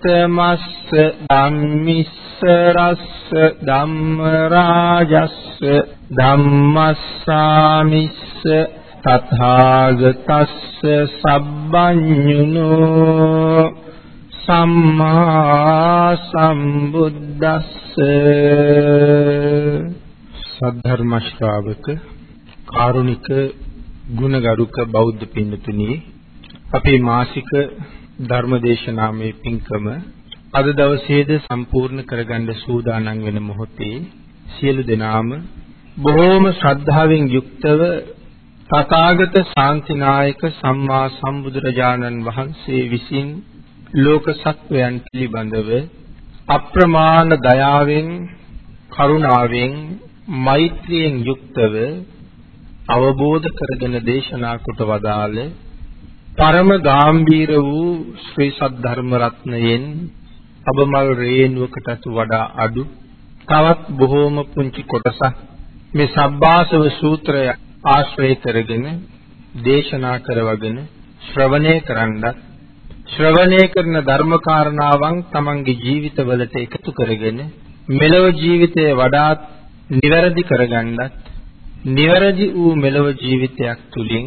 සත්තුත්තමස්ස ධම්මිස්ස රස්ස ධම්ම රාජස්ස ධම්මස්සාමිස්ස තථාගතස්ස සබ්බඤුනෝ සම්මා සම්බුද්දස්ස සද්ධර්ම ශ්‍රාවක කාරුණික ගුණගරුක බෞද්ධ පින්නතුනි අපේ මාසික ධර්මදේශනාමේ පින්කම අද දවසේද සම්පූර්ණ කරගන්න සූදානම් වෙන මොහොතේ සියලු දෙනාම බොහෝම ශ්‍රද්ධාවෙන් යුක්තව තථාගත ශාන්තිනායක සම්මා සම්බුදුරජාණන් වහන්සේ විසින් ලෝක සත්වයන් පිළිබඳව අප්‍රමාණ දයාවෙන් කරුණාවෙන් මෛත්‍රියෙන් යුක්තව අවබෝධ කරගෙන දේශනා කොට වදාළ පරම ගාම්භීර වූ ශ්‍රී සද්ධර්ම රත්නයෙන් අබමල් රේණුවකටත් වඩා අඩු තවත් බොහෝම පුංචි කොටසක් මේ සබ්බාසව සූත්‍රය ආශ්‍රය කරගෙන දේශනා කරවගෙන ශ්‍රවණය කරන්නත් ශ්‍රවණය කරන ධර්ම කාරණාවන් තමන්ගේ ජීවිතවලට එකතු කරගෙන මෙලව ජීවිතය වඩාත් නිවැරදි කරගන්නත් නිවැරදි වූ මෙලව ජීවිතයක් තුලින්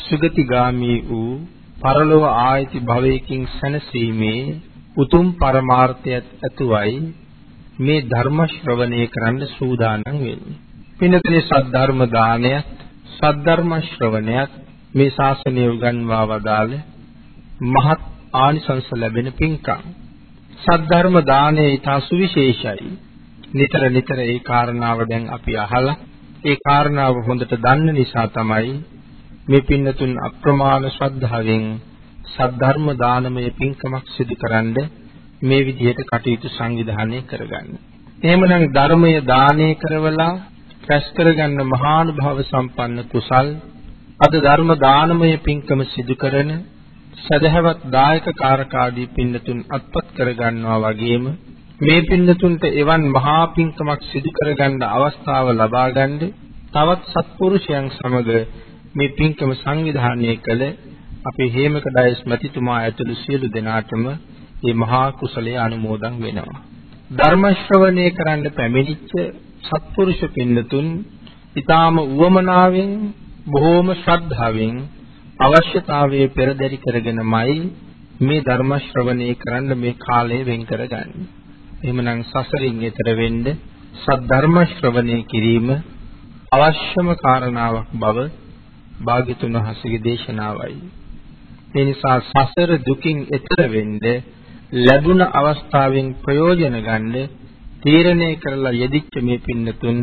සුගතිගාමී වූ පරලොව ආයති භවයකින් සැනසීමේ උතුම් පරමාර්ථයත් ඇතුවයි මේ ධර්ම ශ්‍රවණය කරන්න සූදානම් වෙන්නේ. පින්නතේ සද්ධර්ම දානයත් සද්ධර්ම ශ්‍රවණයත් මේ ශාසනය උගන්වා වදාළ මහත් ආනිසංස ලැබෙන පින්කම්. සද්ධර්ම දානය ඊට සුවිශේෂයි. නිතර නිතර ඒ කාරණාව දැන් අපි අහලා ඒ කාරණාව හොඳට දන්න නිසා තමයි මේ පින්නතුන් අප්‍රමාණ ශ්‍රද්ධාවෙන් සද්ධර්ම දානමය පින්කමක් සිදු කරන්නේ මේ විදිහට කටයුතු සංවිධානය කරගන්න. එහෙමනම් ධර්මය දානය කරවලා රැස් කරගන්න මහානුභාව සම්පන්න කුසල් අද ධර්ම දානමය පින්කම සිදු කරන සදහවත් දායක කාරකාදී පින්නතුන් අත්පත් කරගන්නවා වගේම මේ පින්නතුන්ට එවන් මහා පින්කමක් සිදු කරගන්න අවස්ථාව ලබා ගන්න තවත් සත්පුරුෂයන් සමග මේ පින්කම සංවිධානය කළ අපේ හේමක ඩයස් මැතිතුමා ඇතුළු සියලු දෙනාටම මේ මහා කුසලයේ අනුමෝදන් වෙනවා. ධර්ම ශ්‍රවණය කරන්න පැමිණිච්ච සත්පුරුෂ පින්නතුන් ඊටාම උවමනාවෙන් බොහෝම ශ්‍රද්ධාවෙන් අවශ්‍යතාවයේ පෙරදරි කරගෙනමයි මේ ධර්ම ශ්‍රවණය කරන්න මේ කාලය වෙන් කරගන්නේ. එහෙමනම් සසරින් එතර වෙන්න සද්ධර්ම ශ්‍රවණය කිරීම අවශ්‍යම කාරණාවක් බව භාග්‍යතුන් වහන්සේගේ දේශනාවයි. ඒ නිසා සසර දුකින් එතර වෙන්න ලැබුණ අවස්ථාවෙන් ප්‍රයෝජන ගන්න තීරණය කරලා යෙදිච්ච මේ පින්නතුන්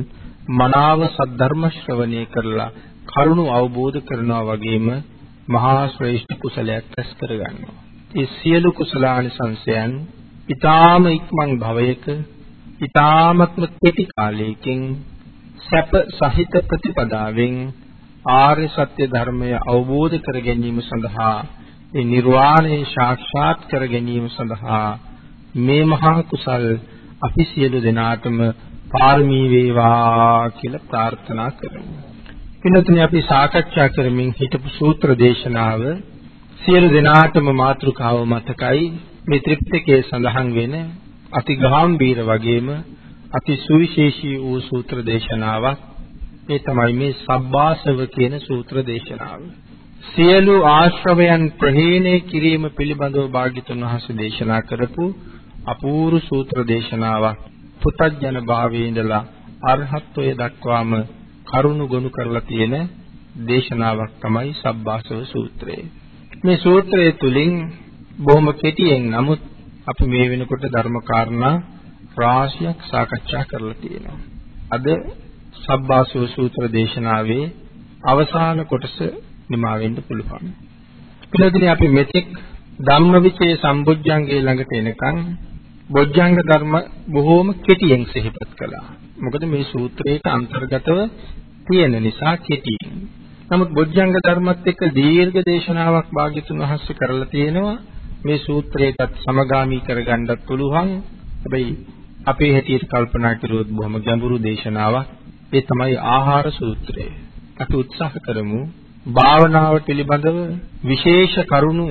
මනාව සද්ධර්ම ශ්‍රවණය කරලා කරුණු අවබෝධ කරනවා වගේම මහා ශ්‍රේෂ්ඨ කුසලයක් රැස් කරගන්නවා. ඒ සියලු කුසලානිසංසයන් ඊ타ම ඉක්මන් භවයක ඊ타මත්ම කෙටි කාලයකින් සැප සහිත ප්‍රතිපදාවෙන් ආර්ය සත්‍ය ධර්මය අවබෝධ කර ගැනීම සඳහා ඒ නිර්වාණය සාක්ෂාත් කර ගැනීම සඳහා මේ මහා කුසල් අපි සියලු දෙනාටම පාරමී වේවා කියලා ප්‍රාර්ථනා කරමු. පින්තුනි අපි සාකච්ඡා කරමින් හිටපු සූත්‍ර දේශනාව සියලු දෙනාටම මාතෘකාව මතකයි මේ ත්‍රිපිටකයේ සඳහන් වෙන අති ගාම්භීර වගේම අති සුවිශේෂී වූ සූත්‍ර දේශනාවක් ඒ තමයි මේ සබ්බාසව කියන සූත්‍ර දේශනාව. සියලු ආශ්‍රවයන් ප්‍රහීණය කිරීම පිළිබඳව භාග්‍යතුන් වහන්සේ දේශනා කරපු අපූර්ව සූත්‍ර දේශනාවක්. පුතඥන භාවයේ ඉඳලා අරහත්ත්වයට දක්වාම කරුණු ගොනු කරලා තියෙන දේශනාවක් තමයි සබ්බාසව සූත්‍රය. මේ සූත්‍රය තුලින් බොහොම කෙටියෙන් නමුත් අපි මේ වෙනකොට ධර්ම කාරණා රාශියක් සාකච්ඡා කරලා තියෙනවා. අද සබ්බාසව සූත්‍ර දේශනාවේ අවසාන කොටස නිමා වෙන්න පුළුවන්. ඊළඟට අපි මෙතෙක් ධම්මවිචේ සම්බුද්ධංගේ ළඟට එනකන් බොජ්ජංග ධර්ම බොහෝම කෙටියෙන් සිහිපත් කළා. මොකද මේ සූත්‍රයට අන්තර්ගතව තියෙන නිසා කෙටියෙන්. නමුත් බොජ්ජංග ධර්මත් එක්ක දීර්ඝ දේශනාවක් භාග්‍යතුන් වහන්සේ කරලා තියෙනවා. මේ සූත්‍රයටත් සමගාමී කරගන්නත් පුළුවන්. හැබැයි අපේ හැටියට කල්පනා කරුවොත් බොහොම ගැඹුරු දේශනාවක්. ඒ තමයි ආහාර සූත්‍රය. අපි උත්සාහ කරමු භාවනාව පිළිබඳව විශේෂ කරුණු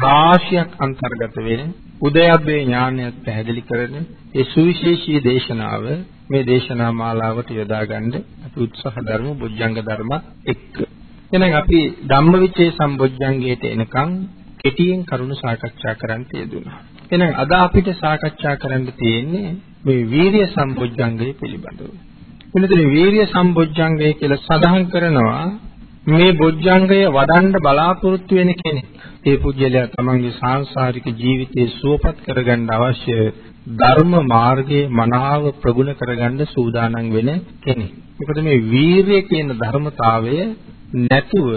රාශියක් අන්තර්ගත වෙන උදයබ්බේ ඥානයත් පැහැදිලි කරන ඒ සුවිශේෂී දේශනාව මේ දේශනා මාලාවට යොදා ගන්න අපි උත්සාහ දරමු බොජ්ජංග ධර්ම එක්ක. එහෙනම් අපි ධම්මවිචේ සම්බොජ්ජංගයට එනකම් කෙටියෙන් කරුණු සාකච්ඡා කරන්න යෙදුණා. එහෙනම් අද අපිට සාකච්ඡා කරන්න තියෙන්නේ මේ වීරිය සම්බොජ්ජංගය පිළිබඳව. එනතන වීරිය සම්බොජ්ජංගය කියලා සඳහන් කරනවා මේ බොජ්ජංගය වඩන්න බලාපොරොත්තු වෙන කෙනෙක්. ඒ පුජ්‍යලයා තමන්ගේ සාංශාරික ජීවිතේ සුවපත් කරගන්න අවශ්‍ය ධර්ම මාර්ගයේ මනාව ප්‍රගුණ කරගන්න සූදානම් වෙන කෙනෙක්. මොකද මේ වීරිය කියන ධර්මතාවය නැතුව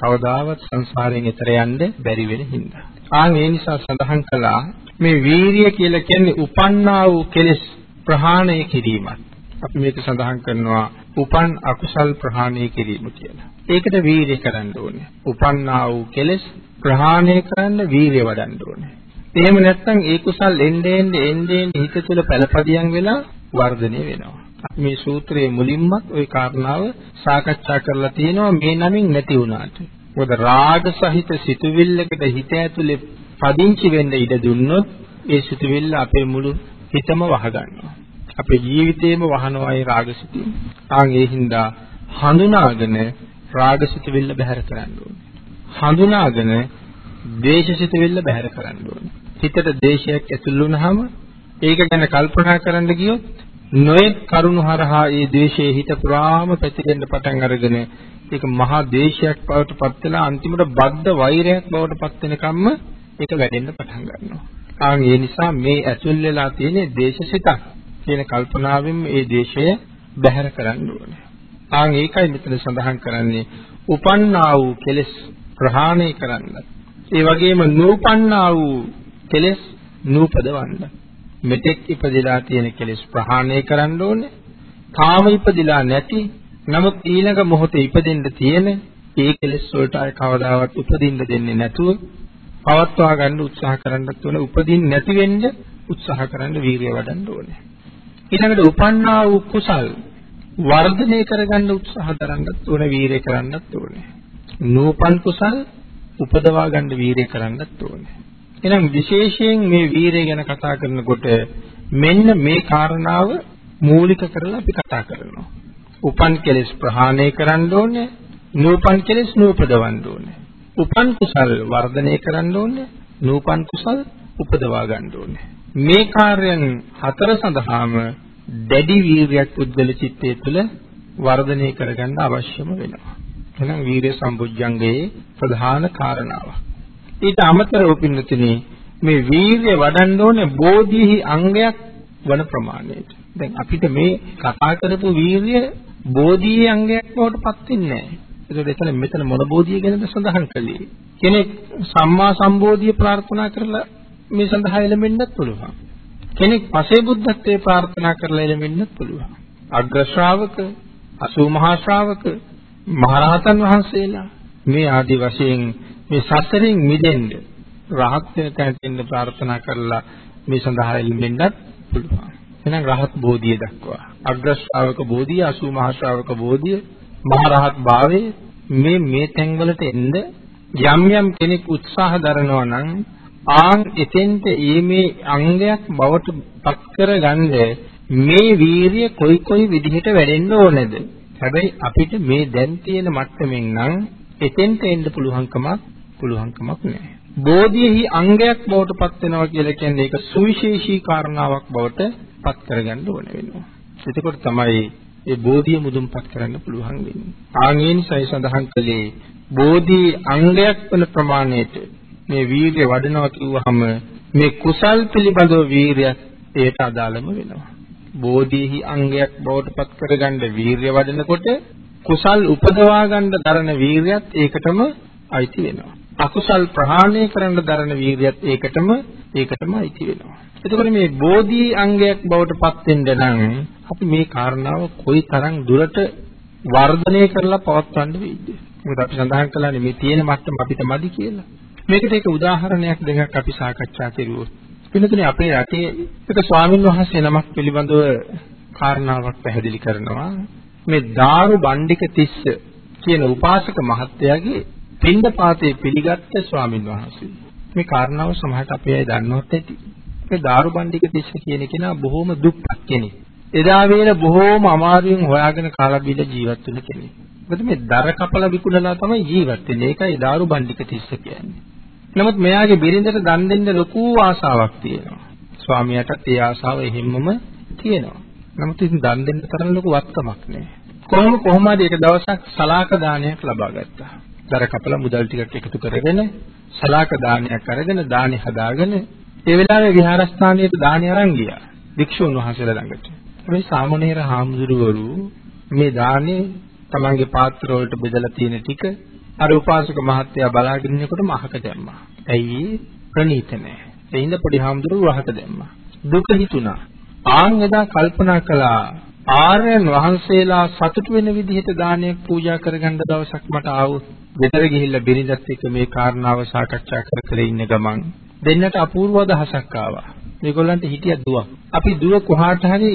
කවදාවත් සංසාරයෙන් එතර යන්න බැරි වෙන හින්දා. ආන් ඒ නිසා සඳහන් කළා මේ වීරිය කියලා කියන්නේ උපන්නා වූ කෙලෙස් ප්‍රහාණය කිරීමත්. අපි මේක සඳහන් කරනවා උපන් අකුසල් ප්‍රහාණය කිරීම කියලා. ඒකට වීරිය කරන්න ඕනේ. උපන්නා වූ කෙලෙස් ප්‍රහාණය කරන්න වීරිය වඩන්න ඕනේ. එහෙම නැත්නම් ඒ කුසල් එන්නේ එන්නේ හිත තුළ පළපදියම් වෙලා වර්ධනය වෙනවා. මේ සූත්‍රයේ මුලින්මත් ওই කාරණාව සාකච්ඡා කරලා තියෙනවා මේ නමින් නැති වුණාට. මොකද රාග සහිත සිතුවිල්ලකට හිත ඇතුලේ පදිංචි වෙන්න ඉඩ දුන්නොත් ඒ සිතුවිල්ල අපේ මුළු හිතම වහගන්නවා. අපේ ජීවිතේම වහනවා ඒ රාගසිතින්. ආන් ඒ හින්දා හඳුනාගෙන රාගසිතවිල්ල බැහැර කරන්න ඕනේ. හඳුනාගෙන ද්වේෂසිතවිල්ල බැහැර කරන්න ඕනේ. හිතට ද්වේෂයක් ඇතුල් වුනහම ඒක ගැන කල්පනා කරන්න ගියොත් නොයෙක් කරුණු හරහා ඒ ද්වේෂයේ හිත පුරාම පැතිරෙන්න පටන් අරගෙන ඒක මහා ද්වේෂයක් බවට පත් වෙලා අන්තිමට බද්ධ වෛරයක් බවට පත් වෙනකම්ම ඒක වැඩෙන්න පටන් ගන්නවා. ආන් ඒ නිසා මේ ඇතුල් වෙලා තියෙන ද්වේෂසිතක් කියන කල්පනාවෙන් මේ ද්වේෂය බැහැර කරන්න ඕනේ. ආන් ඒකයි මෙතන සඳහන් කරන්නේ උපන්නා වූ කෙලෙස් ප්‍රහාණය කරන්න. ඒ වගේම නූපන්නා වූ කෙලෙස් නූපදවන්න. මෙතෙක් ඉපදලා තියෙන කෙලෙස් ප්‍රහාණය කරන්න ඕනේ. තාම ඉපදිලා නැති නමුත් ඊළඟ මොහොතේ ඉපදෙන්න තියෙන ඒ කෙලෙස් වලට ආය කවදාවත් උපදින්න දෙන්නේ නැතුව පවත්වා ගන්න උත්සාහ කරන්නත් ඕනේ. උපදින්න නැති වෙන්න උත්සාහ කරන්න වීරිය වඩන්න ඕනේ. ඊළඟට උපන්නා වූ කුසල් වර්ධනය කරගන්න උත්සාහ කරන්නත් ඕනේ, වීරිය කරන්නත් ඕනේ. නූපන් කුසල් උපදවා ගන්න වීරිය කරන්නත් ඕනේ. එහෙනම් විශේෂයෙන් මේ වීරිය ගැන කතා කරනකොට මෙන්න මේ කාරණාව මූලික කරලා අපි කතා කරනවා. උපන් කෙලෙස් ප්‍රහාණය කරන්න ඕනේ, නූපන් කෙලෙස් නූපදවන්න ඕනේ. උපන් කුසල් වර්ධනය කරන්න ඕනේ, නූපන් කුසල් උපදවා ගන්න ඕනේ. මේ කාර්යයන් හතර සඳහාම දැඩි වීරියක් උද්දල චිත්තය තුළ වර්ධනය කරගන්න අවශ්‍යම වෙනවා. එහෙනම් වීරිය සම්බුද්ධංගයේ ප්‍රධාන කාරණාවක්. ඊට අමතරව පින්නතුනේ මේ වීරිය වඩන්න ඕනේ බෝධිහි අංගයක් වන ප්‍රමාණයට. දැන් අපිට මේ කතා කරපු වීරිය බෝධියේ අංගයක් බවට පත් වෙන්නේ නැහැ. ඒකද එතන මෙතන මොන බෝධිය ගැනද සඳහන් කළේ? කෙනෙක් සම්මා සම්බෝධිය ප්‍රාර්ථනා කරලා මේ සඳහා එළඹෙන්නත් පුළුවන්. කෙනෙක් පසේ බුද්ධත්වයේ ප්‍රාර්ථනා කරලා එළඹෙන්නත් පුළුවන්. අග්‍ර ශ්‍රාවක, අසූ මහා ශ්‍රාවක, මහරහතන් වහන්සේලා මේ ආදි වශයෙන් මේ සසරින් මිදෙන්න රහත් වෙන තැනට එන්න ප්‍රාර්ථනා කරලා මේ සඳහා එළඹෙන්නත් පුළුවන්. එහෙනම් රහත් බෝධිය දක්වා අග්‍ර ශ්‍රාවක බෝධිය, අසූ මහා ශ්‍රාවක බෝධිය, මහරහත් භාවයේ මේ මේ තැන්වලට එන්න යම් යම් කෙනෙක් උත්සාහ දරනවා නම් ආන් එතෙන්ට ඊමේ අංගයක් බවට පත් කරගන්න මේ වීරිය කොයි කොයි විදිහට වැඩෙන්න ඕනේද හැබැයි අපිට මේ දැන් තියෙන මට්ටමින් නම් එතෙන්ට එන්න පුළුවන්කමක් පුළුවන්කමක් නැහැ. බෝධියෙහි අංගයක් බවට පත් වෙනවා කියලා කියන්නේ ඒක සුවිශේෂී කාරණාවක් බවට පත් කරගන්න ඕන වෙනවා. එතකොට තමයි ඒ බෝධිය මුදුන්පත් කරන්න පුළුවන් වෙන්නේ. ආන්ගේ නිසයි සඳහන් කළේ බෝධි අංගයක් වන ප්‍රමාණයට මේ වීර්ය වඩනවා කිව්වහම මේ කුසල් පිළිබඳව වීර්යයක් ඒට අදාළම වෙනවා. බෝධිහි අංගයක් බවට පත් කරගන්න වීර්ය වඩනකොට කුසල් උපදවා ගන්න දරන වීර්යයත් ඒකටම අයිති වෙනවා. අකුසල් ප්‍රහාණය කරන්න දරන වීර්යයත් ඒකටම ඒකටම අයිති වෙනවා. එතකොට මේ බෝධි අංගයක් බවට පත් වෙන්න නම් අපි මේ කාරණාව කොයි තරම් දුරට වර්ධනය කරලා පවත්වන්න වෙයිද? මොකද අපි සඳහන් කළානේ මේ තියෙන මට්ටම අපිට මදි කියලා. මේකට එක උදාහරණයක් දෙකක් අපි සාකච්ඡා කරුවොත්. වෙනතුනේ අපේ රටේ එක ස්වාමින් වහන්සේ නමක් පිළිබඳව කාරණාවක් පැහැදිලි කරනවා. මේ දාරු බණ්ඩික තිස්ස කියන උපාසක මහත්තයාගේ පින්දපාතේ පිළිගත්ත ස්වාමින් වහන්සේ. මේ කාරණාව සමහරට අපේ අය දන්නවත් ඇති. මේ දාරු බණ්ඩික තිස්ස කියන කෙනා බොහොම දුප්පත් කෙනෙක්. එදා වේල බොහෝම අමාරුවෙන් හොයාගෙන කාලා බීලා ජීවත් වෙන කෙනෙක්. මොකද මේ දර කපලා විකුණලා තමයි ජීවත් වෙන්නේ. ඒකයි දාරු බණ්ඩික තිස්ස කියන්නේ. නමුත් මෙයාගේ බිරිඳට දන් දෙන්න ලොකු ආසාවක් තියෙනවා. ස්වාමියාටත් ඒ ආසාව එහෙම්මම තියෙනවා. නමුත් ඉතින් දන් දෙන්න තරම් ලොකු වත්තමක් නැහැ. කොහොම කොහොමද ඒක දවසක් සලාක දානයක් ලබා ගත්තා. දර කපලා මුදල් ටිකක් එකතු කරගෙන සලාක දානයක් අරගෙන දානි හදාගෙන ඒ වෙලාවේ විහාරස්ථානයට දානි අරන් ගියා. වික්ෂුන් වහන්සේලා ළඟට. මේ සාමණේර හාමුදුරුවරු මේ දානේ තමන්ගේ පාත්‍ර වලට බෙදලා තියෙන ටික අර උපාසක මහත්තයා බලාගෙන ඉන්නකොටම අහක දැම්මා. ඇයි ප්‍රණීත නැහැ. එයින්ද පොඩි හාමුදුරුවෝ අහක දැම්මා. දුක හිතුණා. ආන් එදා කල්පනා කළා ආර්යයන් වහන්සේලා සතුටු වෙන විදිහට දානයක් පූජා කරගන්න දවසක් මට ආවොත් ගෙදර ගිහිල්ලා බිරිඳත් එක්ක මේ කාරණාව සාකච්ඡා කර කර ඉන්න ගමන් දෙන්නට අපූර්ව අදහසක් ආවා. මේගොල්ලන්ට හිටිය දුවක්. අපි දුව කොහාට හරි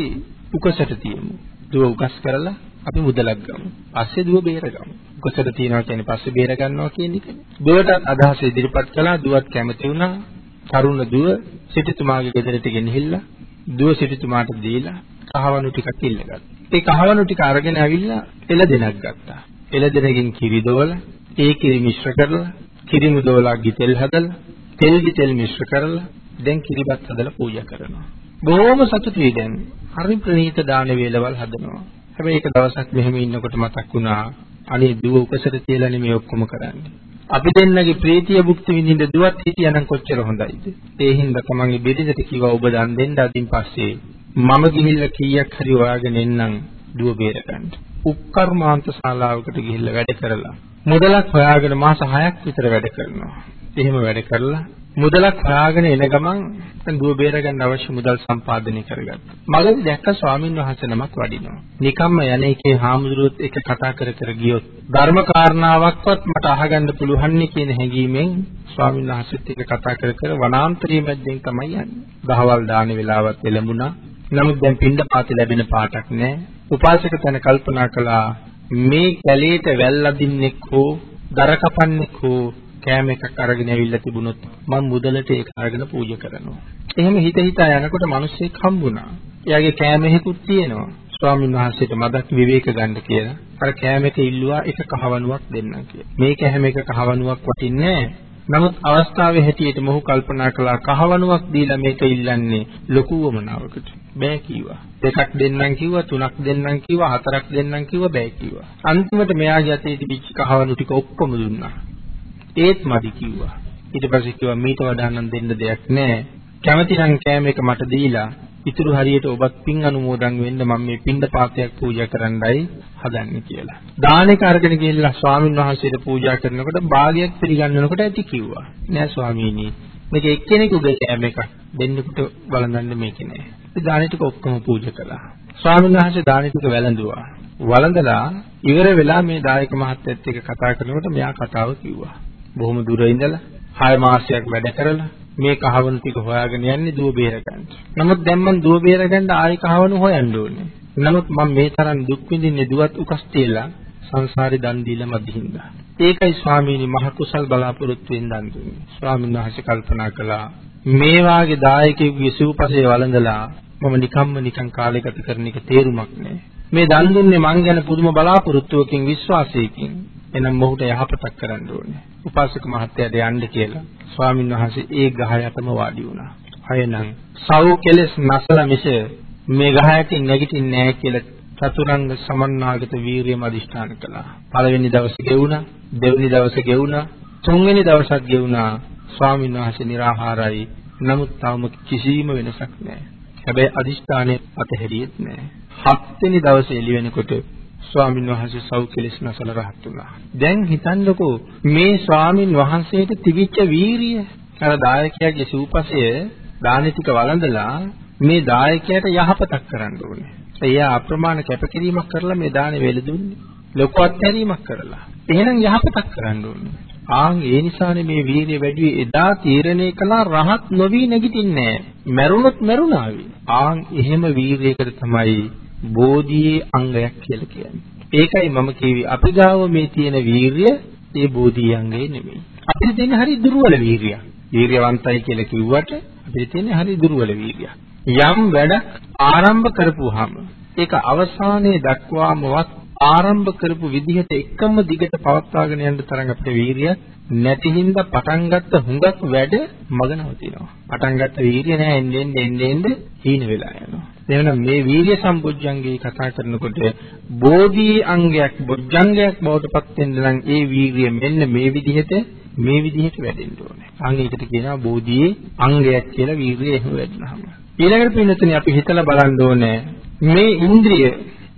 උකසට තියමු. දුව උකස් කරලා අපි මුදලක් ගමු. පස්සේ දුව බේරගමු. උකසට තියනවා කියන්නේ පස්සේ බේර ගන්නවා කියන එක. දුවට අදහස ඉදිරිපත් කළා. දුවත් කැමති වුණා. තරුණ දුව සිටුතුමාගේ ගෙදරට ගෙනහිල්ලා දුව සිටුතුමාට දීලා කහවණු ටිකක් ඉල්ලගත්තා. ඒ කහවණු ටික අරගෙන ඇවිල්ලා එළදෙනක් ගත්තා. එළදෙනකින් කිරි දොවලා, ඒ කිරි මිශ්‍ර කරලා, කිරි මුදවලා ගිතෙල් හදලා, තෙල් ගිතෙල් මිශ්‍ර කරලා දැන් කිරිබත් හදලා පූජා කරනවා. බොහොම සතුටුයි දැන්. හරි ප්‍රණීත දාන වේලවල් හදනවා. හැබැයි එක දවසක් මෙහෙම ඉන්නකොට මතක් වුණා අනේ දුව උපසර තියලානේ මේ ඔක්කොම කරන්නේ. අපි දෙන්නගේ ප්‍රීතිය භුක්ති විඳින්න දුවත් හිටියනම් කොච්චර හොඳයිද? ඒ හින්දා තමන්ගේ බෙදෙදට කිව්වා ඔබ දන් දෙන්න අදින් පස්සේ මම ගිහිල්ලා කීයක් හරි හොයාගෙන එන්නම් දුව බේරගන්න. උප්කර්මාන්ත ශාලාවකට ගිහිල්ලා වැඩ කරලා මුදලක් හොයාගෙන මාස 6ක් විතර වැඩ කරනවා. එහෙම වැඩ කරලා මුදලක් හොයාගෙන එන ගමන් දුව බේරගන්න අවශ්‍ය මුදල් සම්පාදනය කරගත්තා. මගදී දැක්ක ස්වාමින් වහන්සේ නමක් වඩිනවා. නිකම්ම යන්නේ එකේ හාමුදුරුවොත් එක කතා කර කර ගියොත් ධර්ම කාරණාවක්වත් මට අහගන්න පුළුවන් නේ කියන හැඟීමෙන් ස්වාමින් වහන්සේත් එක්ක කතා කර කර වනාන්තරයේ මැද්දෙන් තමයි යන්නේ. දහවල් දාන වෙලාවත් එළඹුණා. නමුත් දැන් පින්ඩ පාති ලැබෙන පාටක් නැහැ. උපාසක තන කල්පනා කළා මේ කැලේට වැල් අදින්නෙක් හෝ දර කපන්නෙක් හෝ කෑම එකක් අරගෙන ඇවිල්ලා තිබුණොත් මම මුදලට ඒක අරගෙන පූජා කරනවා. එහෙම හිත හිතා යනකොට මිනිස්සෙක් හම්බුණා. එයාගේ කෑම එකකුත් තියෙනවා. ස්වාමීන් වහන්සේට මදක් විවේක ගන්න කියලා. අර කෑම එක ඉල්ලුවා එක කහවණුවක් දෙන්නම් කියලා. මේ කෑම එක කහවණුවක් වටින්නේ නමුත් අවස්ථාවේ හැටියට මොහු කල්පනා කළා කහවණුවක් දීලා මේක ඉල්ලන්නේ ලොකු වමනාවකට. බෑ කිව්වා. දෙකක් දෙන්නම් කිව්වා, තුනක් දෙන්නම් කිව්වා, හතරක් දෙන්නම් කිව්වා බෑ කිව්වා. අන්තිමට මෙයාගේ අතේ තිබිච්ච කහවණු ටික ඔක්කොම දුන්නා. ඒත් මදි කිව්වා. ඊට පස්සේ කිව්වා මීට වඩා නම් දෙන්න දෙයක් නැහැ. කැමති නම් කෑම එක මට දීලා ඉතුරු හරියට ඔබත් පින් අනුමෝදන් වෙන්න මම මේ පින්ඳ පාත්‍රයක් පූජා කරන්නයි හදන්නේ කියලා. දානෙක අරගෙන ගිහිල්ලා ස්වාමින් වහන්සේට පූජා කරනකොට භාගයක් පිළිගන්නනකොට ඇති කිව්වා. නෑ ස්වාමීනි මේක එක්කෙනෙකුගේ කෑම එකක් දෙන්නෙකුට වළඳන්න මේක නෑ. ඒ දානෙ ටික ඔක්කොම පූජා කළා. ස්වාමීන් වහන්සේ දානෙ ටික වැළඳුවා. වළඳලා ඉවර වෙලා මේ දායක මහත්තයත් එක්ක කතා කරනකොට මෙයා කතාව කිව්වා. බොහොම දුර ඉඳලා 6 මාසයක් වැඩ කරලා මේ කහවණු ටික හොයාගෙන යන්නේ දුව බේරගන්න. නමුත් දැන් මම දුව බේරගන්න ආයෙ කහවණු හොයන්න ඕනේ. නමුත් මම මේ තරම් දුක් විඳින්නේ දුවත් උකස් තියලා සංසාරේ දන් දීලා මදිහින්දා. ඒකයි ස්වාමීනි මහ කුසල් බලාපොරොත්තු වෙන දන් දුන්නේ. ස්වාමීන් වහන්සේ කල්පනා කළා මේ වාගේ දායකයෙකුගේ සිව්පසේ වළඳලා මම නිකම්ම නිකන් කාලය ගත කරන එක තේරුමක් නෑ. මේ දන් දුන්නේ මං ගැන පුදුම බලාපොරොත්තුවකින් විශ්වාසයකින්. එනම් මොහුට යහපතක් කරන්න ඕනේ. උපාසක මහත්තයාට යන්න කියලා ස්වාමින් වහන්සේ ඒ ගහ යටම වාඩි වුණා. අයනම් සව් කෙලස් නැසල මිස මේ ගහ යටින් නැගිටින්නේ නැහැ කියලා චතුරංග සමන්නාගත වීරියම අදිෂ්ඨාන කළා. පළවෙනි දවසේ ගෙවුණා, දෙවෙනි දවසේ ගෙවුණා, තුන්වෙනි දවසත් ගෙවුණා. ස්වාමීන් වහන්සේ निराහාරයි. නමුත් තාම කිසිම වෙනසක් නැහැ. හැබැයි අදිෂ්ඨානයේ අතහැරියෙත් නැහැ. හත්වෙනි දවසේ එළි වෙනකොට ස්වාමින් වහන්සේ සව් කෙලස් නැසල රහත් වුණා. දැන් හිතන්නකෝ මේ ස්වාමින් වහන්සේට තිබිච්ච වීරිය අර දායකයාගේ සූපසය දානෙ ටික වළඳලා මේ දායකයාට යහපතක් කරන්න ඕනේ. එයා අප්‍රමාණ කැපකිරීමක් කරලා මේ දානෙ වෙලදුන්නේ. ලොකු අත්හැරීමක් කරලා. එහෙනම් යහපතක් කරන්න ඕනේ. ආන් ඒ නිසානේ මේ වීරිය වැඩි එදා තීරණය කළා රහත් නොවි නැගිටින්නේ නැහැ. මැරුණොත් මැරුණාවි. ආන් එහෙම වීරියකට තමයි බෝධියේ අංගයක් කියලා කියන්නේ. ඒකයි මම කිව්වේ අපි ගාව මේ තියෙන වීරිය ඒ බෝධි අංගය නෙමෙයි. අපිට තියෙන හරි දුර්වල වීරියක්. වීරියවන්තයි කියලා කිව්වට අපිට තියෙන හරි දුර්වල වීරියක්. යම් වැඩක් ආරම්භ කරපුවාම ඒක අවසානයේ දක්වාමවත් ආරම්භ කරපු විදිහට එකම දිගට පවත්වාගෙන යන්න තරම් අපිට වීරියක් නැති හින්දා පටන් ගත්ත හුඟක් වැඩ මග නවතිනවා. පටන් ගත්ත වීරිය නෑ එන්නේ එන්නේ එන්නේ හීන වෙලා යනවා. එහෙනම් මේ වීර්ය සම්බොජ්ජංගේ කතා කරනකොට බෝධි අංගයක් බොජ්ජංගයක් බවට පත් වෙන්න නම් ඒ වීර්ය මෙන්න මේ විදිහට මේ විදිහට වැඩෙන්න ඕනේ. අංග එකට කියනවා බෝධියේ අංගයක් කියලා වීර්යය එහෙම වැඩනහම. ඊළඟට පින්නතුනේ අපි හිතලා බලන්න ඕනේ මේ ඉන්ද්‍රිය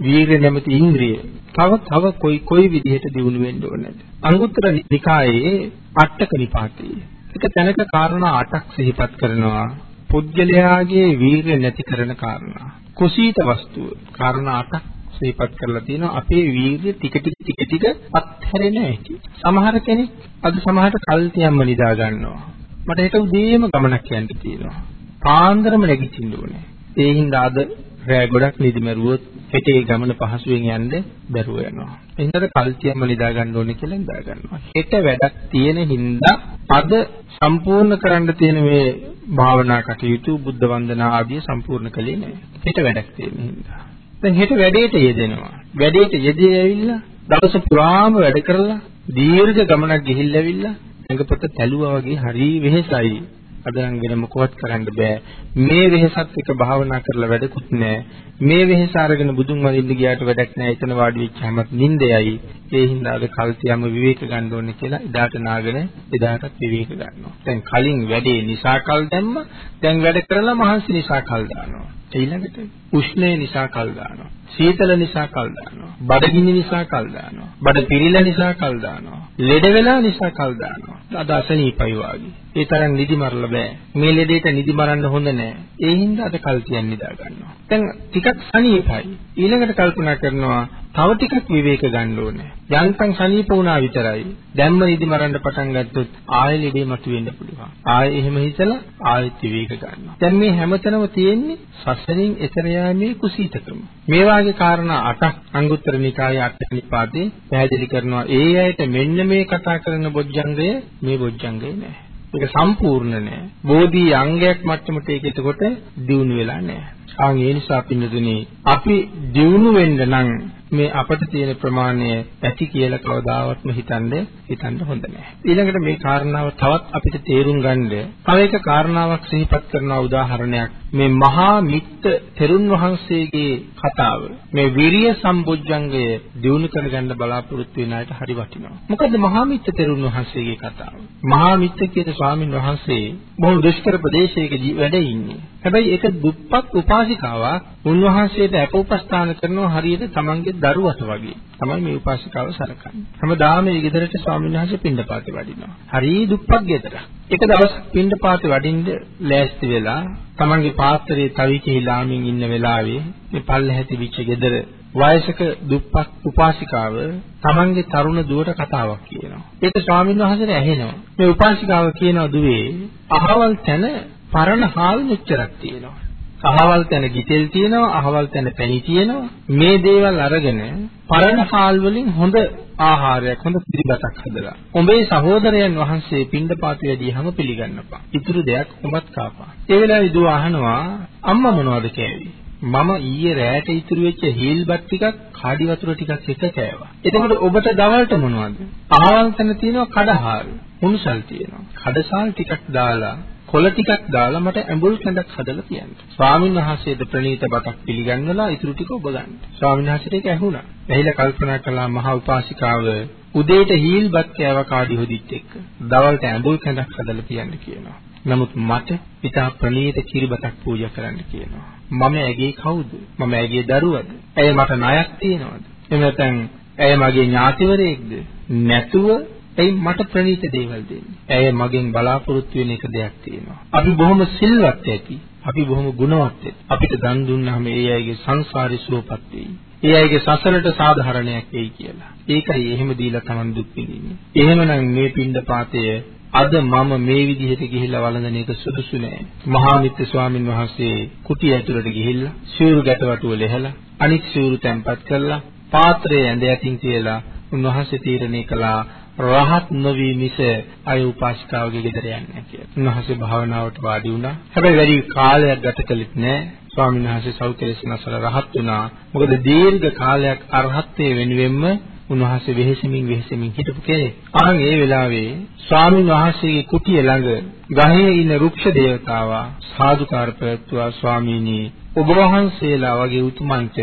වීර්ය නැමැති ඉන්ද්‍රිය තව තව කොයි කොයි විදිහට දියුණු වෙන්න ඕනේද? අංගුත්තර නිකායේ අටක නිපාතයේ එක තැනක කාරණා 8ක් සිහිපත් කරනවා. පුද්ගලයාගේ වීරිය නැති කරන කාරණා. කුසීත වස්තුව කාරණා 8ක් සිහිපත් කරලා තියෙනවා අපේ වීරිය ටික ටික ටික ටික අත්හැරෙන හැටි. සමහර කෙනෙක් අද සමහරට කල්තියම්ම නිදා ගන්නවා. මට ඒක උදේම ගමනක් යන්න තියෙනවා. පාන්දරම නැගිටින්න ඕනේ. ඒ හින්දා අද රෑ ගොඩක් නිදි මරුවොත් හෙටේ ගමන පහසුවෙන් යන්න බැරුව යනවා. එහෙනම් කල්තියම්ම නිදා ගන්න ඕනේ කියලා නිදා ගන්නවා. හෙට වැඩක් තියෙන හින්දා අද සම්පූර්ණ කරන්න තියෙන මේ භාවනා කටයුතු බුද්ධ වන්දනා ආදී සම්පූර්ණ කළේ නැහැ. හෙට වැඩක් තියෙන හින්දා. දැන් හෙට වැඩේට යෙදෙනවා. වැඩේට යෙදී ඇවිල්ලා දවස පුරාම වැඩ කරලා දීර්ඝ ගමනක් ගිහිල්ලා ඇවිල්ලා ඇඟපත තැළුවා වගේ හරි වෙහෙසයි. අද නම් වෙන මොකවත් කරන්න බෑ. මේ වෙහසත් එක භාවනා කරලා වැඩකුත් නෑ. මේ වෙහස අරගෙන බුදුන් වදින්න ගියාට වැඩක් නෑ. එතන වාඩි වෙච්චාම නිින්දයයි. ඒ හින්දා අද කල්තියම විවේක ගන්න ඕනේ කියලා එදාට නාගෙන එදාටත් විවේක ගන්නවා. දැන් කලින් වැඩේ නිසා කල් දැම්ම. දැන් වැඩ කරලා මහන්සි නිසා කල් දානවා. ඊළඟට උෂ්ණය නිසා කල් දානවා. සීතල නිසා කල් දානවා. බඩගිනි නිසා කල් දානවා. බඩ පිරිලා නිසා කල් දානවා. ලෙඩ වෙලා නිසා කල් දානවා. අද අසනීපයි වාගේ. ඒ තරම් නිදි මරලා බෑ. මේ ලෙඩේට නිදි මරන්න හොඳ නෑ. ඒ හින්දා අද කල් තියන් නිදා ගන්නවා. දැන් ටිකක් සනීපයි. ඊළඟට කල්පනා කරනවා තව ටිකක් විවේක ගන්න ඕනේ. යන්තම් සනීප වුණා විතරයි. දැම්ම නිදි මරන්න පටන් ගත්තොත් ආයෙ ලෙඩේ මතුවෙන්න පුළුවන්. ආයෙ එහෙම හිතලා ආයෙත් විවේක ගන්නවා. දැන් මේ හැමතැනම තියෙන්නේ සසරින් එතර යාමේ කුසීතකම. මේ වාගේ කාරණා 8ක් අංගුත්තර නිකායේ අටනිපාතේ පැහැදිලි කරනවා. ඒ ඇයිට මෙන්න මේ කතා කරන බොජ්ජංගය මේ බොජ්ජංගය නෑ. ඒක සම්පූර්ණ නෑ. බෝධි අංගයක් මට්ටමට ඒක එතකොට දියුණු වෙලා නෑ. ආන් ඒ නිසා පින්නතුනේ අපි දියුණු වෙන්න නම් මේ අපට තියෙන ප්‍රමාණය ඇති කියලා කවදාවත්ම හිතන්නේ හිතන්න හොඳ නැහැ. ඊළඟට මේ කාරණාව තවත් අපිට තේරුම් ගන්න තව එක කාරණාවක් සිහිපත් කරන උදාහරණයක් මේ මහා මිත්ත තෙරුන් වහන්සේගේ කතාව මේ විරිය සම්බොජ්ජංගය දිනු කරගන්න බලාපොරොත්තු වෙන අයට හරි වටිනවා. මොකද මහා මිත්ත තෙරුන් වහන්සේගේ කතාව. මහා මිත්ත කියන ස්වාමින් වහන්සේ බොහෝ දුෂ්කර ප්‍රදේශයක වැඩ ඉන්නේ. හැබැයි ඒක දුප්පත් උපාසිකාවක් උන්වහන්සේට අපෝපස්ථාන කරනවා හරියට තමන්ගේ දරුවට වගේ. තමයි මේ උපාසිකාව සලකන්නේ. හැමදාම මේ ගෙදරට ස්වාමීන් වහන්සේ පින්ඩපාතේ වඩිනවා. හරි දුප්පත් ගෙදර. එක දවසක් පින්ඩපාතේ වඩින්න ලෑස්ති වෙලා තමන්ගේ පාත්‍රයේ තවි කිහිලාමින් ඉන්න වෙලාවේ මේ පල්ලෙහි තිබිච්ච ගෙදර වයසක දුප්පත් උපාසිකාව තමන්ගේ තරුණ දුවට කතාවක් කියනවා. ඒක ස්වාමීන් වහන්සේට ඇහෙනවා. මේ උපාසිකාව කියනවා දුවේ අහවල් තැන පරණ හාල් මෙච්චරක් තියෙනවා. අහවල් තැන ගිතෙල් තියෙනවා, අහවල් තැන පැණි තියෙනවා. මේ දේවල් අරගෙන පරණ හාල් වලින් හොඳ ආහාරයක්, හොඳ පිළිගතක් හදලා. උඹේ සහෝදරයන් වහන්සේ පින්ඩපාත වැඩිහම පිළිගන්නපා. ඉතුරු දෙයක් උඹත් කාපා. ඒ වෙලාවේ දුව අහනවා අම්මා මොනවද කෑවේ? මම ඊයේ රෑට ඉතුරු වෙච්ච හීල්බත් ටිකක් කාඩි වතුර ටිකක් එක කෑවා. එතකොට ඔබට දවල්ට මොනවද? අහවල් තැන තියෙනවා කඩහාල්, මුණුසල් තියෙනවා. කඩසාල් ටිකක් දාලා කොළ ටිකක් දාලා මට ඇඹුල් කැඳක් හදලා තියන්න. ස්වාමීන් වහන්සේද ප්‍රණීත බතක් පිළිගන්නලා ඉතුරු ටික ඔබ ගන්න. ස්වාමීන් වහන්සේට ඒක ඇහුණා. එහිලා කල්පනා කළා මහා උපාසිකාව උදේට හීල්බත් කෑව කාඩි හොදිත් එක්ක. දවල්ට ඇඹුල් කැඳක් හදලා තියන්න කියනවා. නමුත් මට ඉතා ප්‍රණීත කිරිබතක් පූජා කරන්න කියනවා. මම ඇගේ කවුද? මම ඇගේ දරුවද? ඇය මට ණයක් තියනවද? එහෙම නැත්නම් ඇය මගේ ඥාතිවරයෙක්ද? නැතුව එයි මට ප්‍රණීත දේවල් දෙන්නේ. ඇය මගෙන් බලාපොරොත්තු වෙන එක දෙයක් තියෙනවා. අපි බොහොම සිල්වත් ඇති. අපි බොහොම ගුණවත් ඇති. අපිට දන් දුන්නාම ඒ අයගේ සංසාරي සුවපත් වෙයි. ඒ අයගේ සසරට සාධාරණයක් වෙයි කියලා. ඒකයි එහෙම දීලා Taman දුක් විඳින්නේ. එහෙමනම් මේ පින්ඩ පාතය අද මම මේ විදිහට ගිහිල්ලා වළඳන එක සුදුසු නෑ. මහා මිත්‍ර ස්වාමින් වහන්සේ කුටිය ඇතුළට ගිහිල්ලා සිවුරු ගැටවටුව ලෙහලා අනිත් සිවුරු තැම්පත් කරලා පාත්‍රයේ ඇඳ යටින් තියලා උන්වහන්සේ තීරණය කළා රහත් නොවි මිස අය උපාසිකාවගේ ගෙදර යන්නේ කියලා. උන්වහන්සේ භාවනාවට වාඩි වුණා. හැබැයි වැඩි කාලයක් ගත කළෙත් නෑ. ස්වාමීන් වහන්සේ සෞඛ්‍යලෙසනසල රහත් වුණා. මොකද දීර්ඝ කාලයක් අරහත්ත්වයේ වෙනුවෙන්ම උන්වහන්සේ වෙහෙසමින් වෙහෙසමින් හිටපු කෙනෙක්. අහන් ඒ වෙලාවේ ස්වාමීන් වහන්සේගේ කුටිය ළඟ ගහේ ඉන්න රුක්ෂ දේවතාවා සාදුකාර ප්‍රත්‍වා ස්වාමීනි ඔබ වහන්සේලා වගේ උතුමන්ට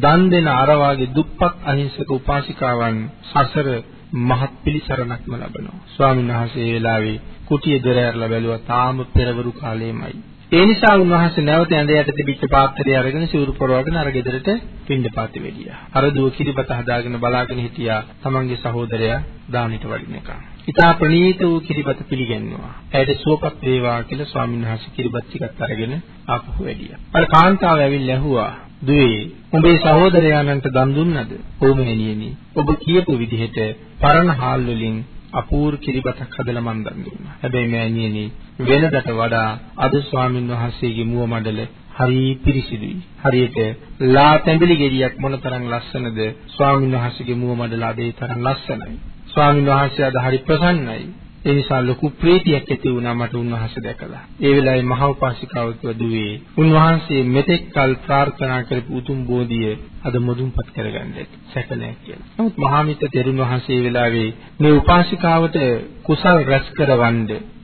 දන් දෙන අර වාගේ දුප්පත් අහිංසක උපාසිකාවන් සසර මහත් පිළිසරණක්ම ලබනවා. ස්වාමීන් වහන්සේ ඒ වෙලාවේ කුටිය දොර ඇරලා බැලුවා තාම පෙරවරු කාලෙමයි. ඒ නිසා උන්වහන්සේ නැවත ඇඳ යට තිබිච්ච පාත්‍රය අරගෙන සිවුරු පොරවගෙන අර ගෙදරට පින්ඩපාතේ වෙලියා. අර දුව කිරිබත හදාගෙන බලාගෙන හිටියා තමන්ගේ සහෝදරයා දානිට වඩින එක. ඉතා ප්‍රණීත වූ කිරිබත පිළිගන්නවා. ඇයට සුවපත් වේවා කියලා ස්වාමීන් වහන්සේ කිරිබත් ටිකක් අරගෙන ආපහු වැඩියා. අර කාන්තාව ඇවිල්ලා ඇහුවා දුවේ උඹේ සහෝදරයාණන්ට දන් දුන්නද? ඔව් මෙහෙණියනි. ඔබ කියපු විදිහට පරණ හාල් වලින් අපූර්ව කිරිබතක් හදලා මන් දන් දුන්නා. හැබැයි මෑණියනි වෙනදට වඩා අද ස්වාමින් වහන්සේගේ මුව මඩල හරි පිරිසිදුයි. හරියට ලා තැඹිලි ගෙඩියක් මොනතරම් ලස්සනද ස්වාමින් වහන්සේගේ මුව මඩල අද ඒ තරම් ලස්සනයි. ස්වාමින් වහන්සේ අද හරි ප්‍රසන්නයි. ඒ නිසා ලොකු ප්‍රීතියක් ඇති වුණා මට උන්වහන්සේ දැකලා. ඒ වෙලාවේ මහා උපාසිකාව කිව්වදුවේ උන්වහන්සේ මෙතෙක් කල් ප්‍රාර්ථනා කරපු උතුම් බෝධිය අද මුදුන්පත් කරගන්න සැක නැහැ කියලා. නමුත් මහා මිත්‍ර තෙරුන් වහන්සේ වෙලාවේ මේ උපාසිකාවට කුසල් රැස් කරවන්න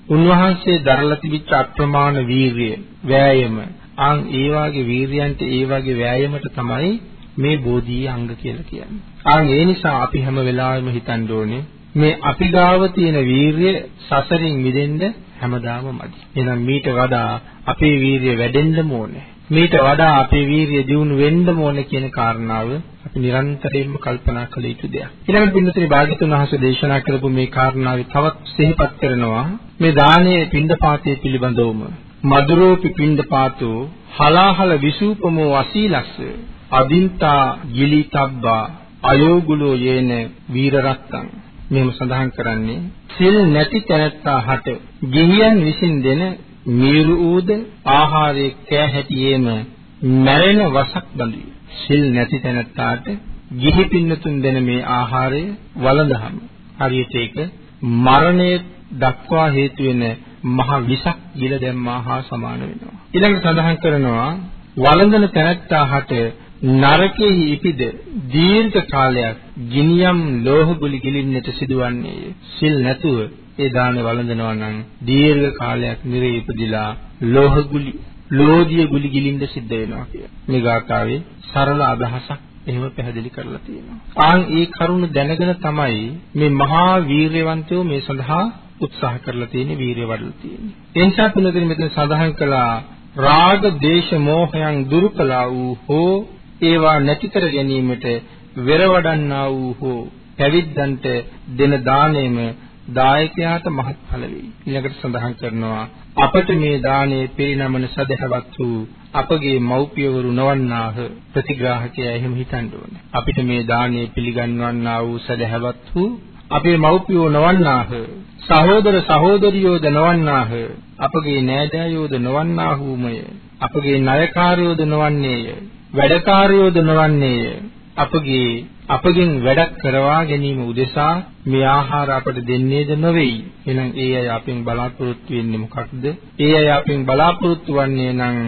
උන්වහන්සේ දරලා තිබිච්ච අප්‍රමාණ වීරිය, වෑයම, ආන් ඒ වාගේ වීරියන්ට ඒ වාගේ වෑයමට තමයි මේ බෝධියේ අංග කියලා කියන්නේ. ආන් ඒ නිසා අපි හැම වෙලාවෙම හිතන්න ඕනේ මේ අපි ගාව තියෙන වීරිය සසරින් මිදෙන්න හැමදාම මදි. එහෙනම් මීට වඩා අපේ වීරිය වැඩෙන්නම ඕනේ. මේට වඩා අපේ වීරිය දියුණු වෙන්න ඕනේ කියන කාරණාව අපි නිරන්තරයෙන්ම කල්පනා කළ යුතු දෙයක්. ඊළඟට පින්නතුනි භාග්‍යතුන් වහන්සේ දේශනා කරපු මේ කාරණාවේ තවත් සිහිපත් කරනවා මේ දානයේ පින්ඩපාතයේ පිළිබඳවම මధుරෝපි පින්ඩපාතෝ හලාහල විසූපමෝ අසීලස්ස අදින්තා ගිලිතබ්බා අයෝගුලෝ යේන වීරරත්තං මෙහෙම සඳහන් කරන්නේ සිල් නැති තැනැත්තා හට ගිහියන් විසින් දෙන මීරු ඌද ආහාරයේ කෑ හැටියේම මැරෙන වසක් බඳුයි. සිල් නැති තැනැත්තාට ගිහි පින්නතුන් දෙන මේ ආහාරය වළඳහම හරියට ඒක මරණය දක්වා හේතු වෙන මහ විසක් ගිල දැම්මා හා සමාන වෙනවා. ඊළඟට සඳහන් කරනවා වළඳන තැනැත්තාට නරකෙහි ඉපිද දීර්ඝ කාලයක් ගිනියම් ලෝහ ගුලි ගිලින්නට සිදුවන්නේය. සිල් නැතුව ඒ දානේ වළඳනවා නම් දීර්ඝ කාලයක් නිරේ ඉපදිලා ලෝහ ගුලි ලෝධිය ගුලි ගිලින්න සිද්ධ වෙනවා කිය. මේ ගාථාවේ සරල අදහසක් එහෙම පැහැදිලි කරලා තියෙනවා. ආන් ඒ කරුණ දැනගෙන තමයි මේ මහා වීරයවන්තයෝ මේ සඳහා උත්සාහ කරලා තියෙන්නේ වීරිය වඩලා තියෙන්නේ. ඒ නිසා තුනදින මෙතන සඳහන් කළා රාග, දේශ, මෝහයන් දුරු කළා වූ හෝ ඒවා නැති කර ගැනීමට වෙර වඩන්නා වූ හෝ පැවිද්දන්ට දෙන දාණයම දායකයාට මහත්ඵල වෙයි. ඊළඟට සඳහන් කරනවා අපට මේ දාණය පිරිනමන සදහවත් වූ අපගේ මව්පියවරු නොවන්නාහ ප්‍රතිග්‍රාහකයා එහෙම හිතන්න ඕනේ. අපිට මේ දාණය පිළිගන්වන්නා වූ සදහවත් වූ අපේ මව්පියෝ නොවන්නාහ සහෝදර සහෝදරියෝද නොවන්නාහ අපගේ නෑදෑයෝද නොවන්නාහුමය අපගේ ණයකාරයෝද නොවන්නේය වැඩකාරයෝද නොවන්නේය අපගේ අපගෙන් වැඩක් කරවා ගැනීම උදෙසා මේ ආහාර අපට දෙන්නේද නොවේයි. එහෙනම් ඒ අය අපෙන් බලාපොරොත්තු වෙන්නේ මොකක්ද? ඒ අය අපෙන් බලාපොරොත්තු වන්නේ නම්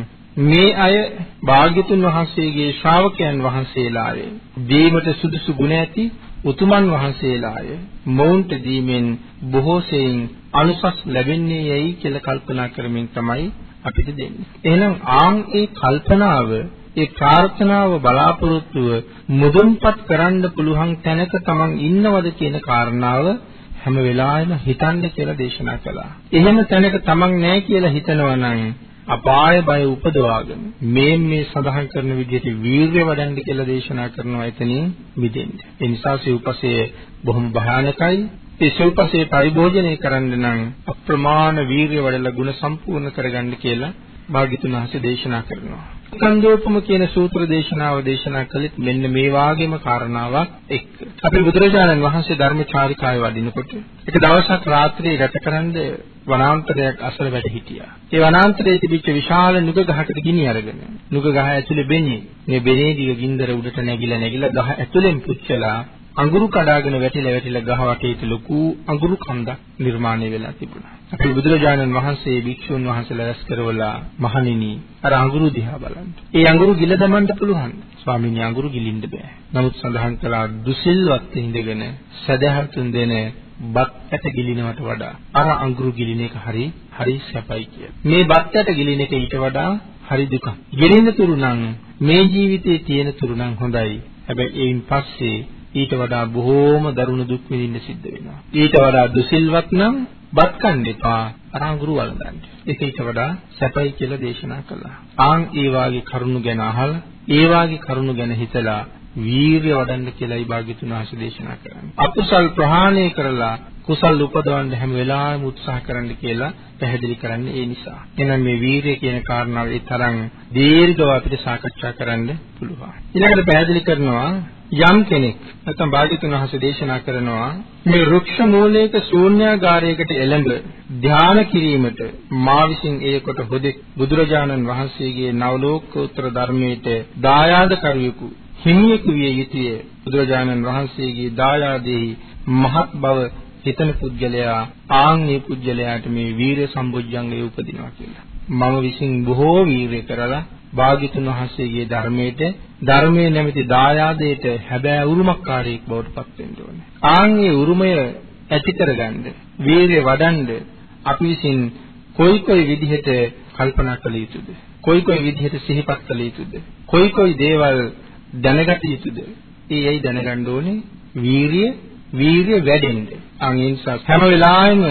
මේ අය භාග්‍යතුන් වහන්සේගේ ශ්‍රාවකයන් වහන්සේලාය. දීමට සුදුසු ගුණ ඇති උතුමන් වහන්සේලාය. මොවුන්ට දීමෙන් බොහෝ සෙයින් අනුසස් ලැබෙන්නේ යයි කියලා කල්පනා කරමින් තමයි අපිට දෙන්නේ. එහෙනම් ආන් ඒ කල්පනාව ඒ ප්‍රාර්ථනාව බලාපොරොත්තුව මුදුන්පත් කරන්න පුළුවන් තැනක තමන් ඉන්නවද කියන කාරණාව හැම වෙලාවෙම හිතන්න කියලා දේශනා කළා. එහෙම තැනක තමන් නැහැ කියලා හිතනවා නම් අපාය බය උපදවාගෙන මේ මේ සඳහන් කරන විදිහට වීර්ය වඩන්න කියලා දේශනා කරනවා එතනින් මිදෙන්න. ඒ නිසා සිව්පසය බොහොම භයානකයි. ඒ සිව්පසය පරිභෝජනය කරන්න නම් අප්‍රමාණ වීර්ය වඩලා ගුණ සම්පූර්ණ කරගන්න කියලා භාග්‍යතුන් වහන්සේ දේශනා කරනවා. ස්කන්ධෝපම කියන සූත්‍ර දේශනාව දේශනා කළෙත් මෙන්න මේ වාගේම කාරණාවක් එක්ක. අපි බුදුරජාණන් වහන්සේ ධර්මචාරිකාවේ වඩිනකොට එක දවසක් රාත්‍රියේ ගතකරන වනාන්තරයක් අසල වැඩ හිටියා. ඒ වනාන්තරයේ තිබිච්ච විශාල නුග ගහකට ගිනි අරගෙන නුග ගහ ඇතුලේ බෙන්නේ. මේ බෙනේ දිග ගින්දර උඩට නැගිලා නැගිලා ගහ ඇතුලෙන් පුච්චලා අඟුරු කඩාගෙන වැටිලා වැටිලා ගහ වටේට ලොකු අඟුරු කන්දක් නිර්මාණය වෙලා තිබුණා. අපි බුදුරජාණන් වහන්සේ භික්ෂුන් වහන්සේලා රැස් කරවලා මහණෙනි අර අඟුරු දිහා බලන්න. ඒ අඟුරු ගිල දමන්න පුළුවන්. ස්වාමීනි අඟුරු ගිලින්න බෑ. නමුත් සඳහන් කළා දුසිල්වත් ඉඳගෙන සදහතුන් දෙන බත් ඇට ගිලිනවට වඩා අර අඟුරු ගිලින එක හරි හරි සැපයි කිය. මේ බත් ඇට ගිලින එක ඊට වඩා හරි දුකක්. ගිලින තුරු නම් මේ ජීවිතේ තියෙන තුරු නම් හොඳයි. හැබැයි ඒයින් පස්සේ ඊට වඩා බොහෝම දරුණු දුක් විඳින්න සිද්ධ වෙනවා. ඊට වඩා දුසිල්වත් නම් බත් කන්න එපා අරංගුරු වළඳන්න. ඒක ඊට වඩා සැපයි කියලා දේශනා කළා. ආන් ඒ වාගේ කරුණු ගැන අහලා ඒ වාගේ කරුණු ගැන හිතලා වීරිය වඩන්න කියලායි භාග්‍යතුන් වහන්සේ දේශනා කරන්නේ. අකුසල් ප්‍රහාණය කරලා කුසල් උපදවන්න හැම වෙලාවෙම උත්සාහ කරන්න කියලා පැහැදිලි කරන්නේ ඒ නිසා. එහෙනම් මේ වීරිය කියන කාරණාව ඒ තරම් දීර්ඝව අපිට සාකච්ඡා කරන්න පුළුවන්. ඊළඟට පැහැදිලි කරනවා යම් කෙනෙක් නැත්නම් භාග්‍යතුන් වහන්සේ දේශනා කරනවා මේ රුක්ෂ මූලයක ශූන්‍යාගාරයකට එළඹ ධාන කිරීමට මා විසින් ඒකට හොදෙක් බුදුරජාණන් වහන්සේගේ නවලෝකෝත්තර ධර්මයට දායාද කරුවෙකු හිමියෙකු විය යුතුය බුදුරජාණන් වහන්සේගේ දායාදෙහි මහත් බව හිතන පුද්ගලයා ආන්ගේ පුද්ගලයාට මේ වීර සම්බොජ්ජංගය උපදිනවා කියලා. මම විසින් බොහෝ වීරය කරලා භාග්‍යතුන් වහන්සේගේ ධර්මයට ධර්මයේ නැමැති දායාදයට හැබෑ උරුමකාරයෙක් බවට පත් වෙන්න ඕනේ. ආන්ගේ උරුමය ඇති කරගන්න, වීරිය වඩන්න අපි විසින් කොයි කොයි විදිහට කල්පනා කළ යුතුද? කොයි කොයි විදිහට සිහිපත් කළ යුතුද? කොයි කොයි දේවල් දැනගත යුතුද? ඒ ඇයි දැනගන්න ඕනේ? වීරිය වීරිය වැඩෙන්න. අන් ඒ නිසා හැම වෙලාවෙම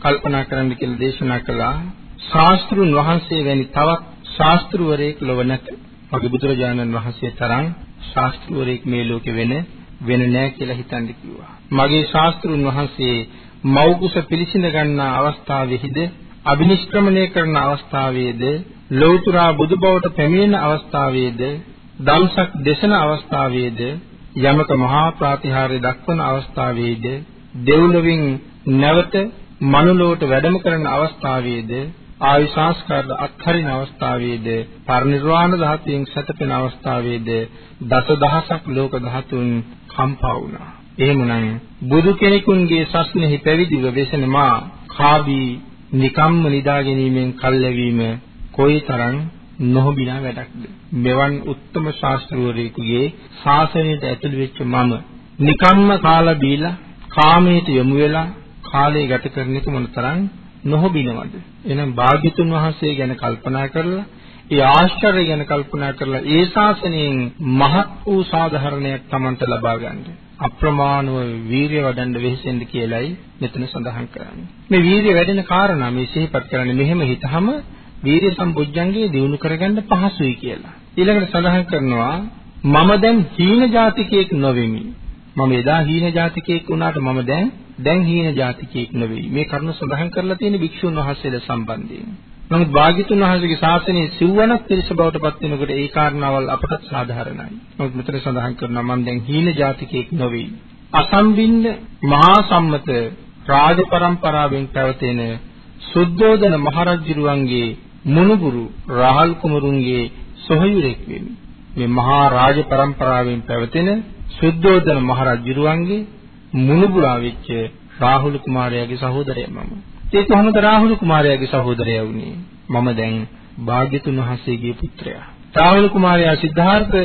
කල්පනා කරන්න කියලා දේශනා කළා. ශාස්ත්‍රුන් වහන්සේ වැනි තවත් ශාස්ත්‍රවරයෙක් ලොව නැත. මගේ බුදුරජාණන් වහන්සේ තරම් ශාස්ත්‍රවරයෙක් මේ ලෝකෙ වෙන වෙන නෑ කියලා හිතන්න කිව්වා. මගේ ශාස්ත්‍රුන් වහන්සේ මෞකුස පිළිසිඳ ගන්නා අවස්ථාවේහිද අභිනිෂ්ක්‍රමණය කරන අවස්ථාවේද ලෞතර බුදුබවට පැමිණෙන අවස්ථාවේද දම්සක් දේශන අවස්ථාවේද යමක මහා ප්‍රාතිහාර්ය දක්වන අවස්ථාවේද දෙව්ලොවින් නැවත මනුලොවට වැඩම කරන අවස්ථාවේද ආයු සංස්කාර අත්හරින අවස්ථාවේද පරිනිර්වාණ ධාතුවෙන් සැතපෙන අවස්ථාවේද දසදහසක් ලෝක ධාතුන් කම්පා වුණා. එහෙමනම් බුදු කෙනෙකුන්ගේ සස්නෙහි පැවිදිව වෙසෙන මා කාබී නිකම්ම නිදා ගැනීමෙන් කල්ැවීම කොයිතරම් නොහොබිනා වැඩක්ද මෙවන් උත්තම ශාස්ත්‍රවරයෙකුගේ ශාසනයට ඇතුළු වෙච්ච මම නිකම්ම කාලා බීලා කාමයට යොමු වෙලා කාලය ගත කරන එක මොනතරම් නොහොබිනවද එහෙනම් භාග්‍යතුන් වහන්සේ ගැන කල්පනා කරලා ඒ ආශ්චර්ය ගැන කල්පනා කරලා ඒ ශාසනයෙන් මහත් වූ සාධාරණයක් Tamanට ලබා ගන්න. අප්‍රමාණව වීරිය වඩන්න වෙහෙසෙන්න කියලයි මෙතන සඳහන් කරන්නේ. මේ වීරිය වැඩෙන කාරණා මේ සිහිපත් කරන්නේ මෙහෙම හිතහම වීර්ය සම්බොජ්ජංගේ දිනු කරගන්න පහසුයි කියලා. ඊළඟට සඳහන් කරනවා මම දැන් හීන ජාතිකයෙක් නොවෙමි. මම එදා හීන ජාතිකයෙක් වුණාට මම දැන් දැන් හීන ජාතිකයෙක් නෙවෙයි. මේ කරුණ සඳහන් කරලා තියෙන භික්ෂුන් වහන්සේලා සම්බන්ධයෙන්. නමුත් භාග්‍යතුන් වහන්සේගේ ශාසනයේ සිව්වනක් පිරිස බවට පත් වෙනකොට ඒ කාරණාවල් අපට සාධාරණයි. නමුත් මෙතන සඳහන් කරනවා මම දැන් හීන ජාතිකයෙක් නොවේ. අසම්බින්න මහා සම්මත රාජ පරම්පරාවෙන් පැවතෙන සුද්ධෝදන මහරජුරුවන්ගේ මුණුබුරු රාහල් කුමරුන්ගේ සොහොයුරෙක් වෙමි. මේ මහා රාජ පරම්පරාවෙන් පැවතෙන සුද්ධෝදන මහරජුරුවන්ගේ මුණුබුරා වෙච්ච රාහුල කුමාරයාගේ සහෝදරයා මම. ඒ කොහොමද රාහුල කුමාරයාගේ සහෝදරයා වුනේ? මම දැන් භාග්‍යතුන් වහන්සේගේ පුත්‍රයා. රාහුල කුමාරයා සිද්ධාර්ථ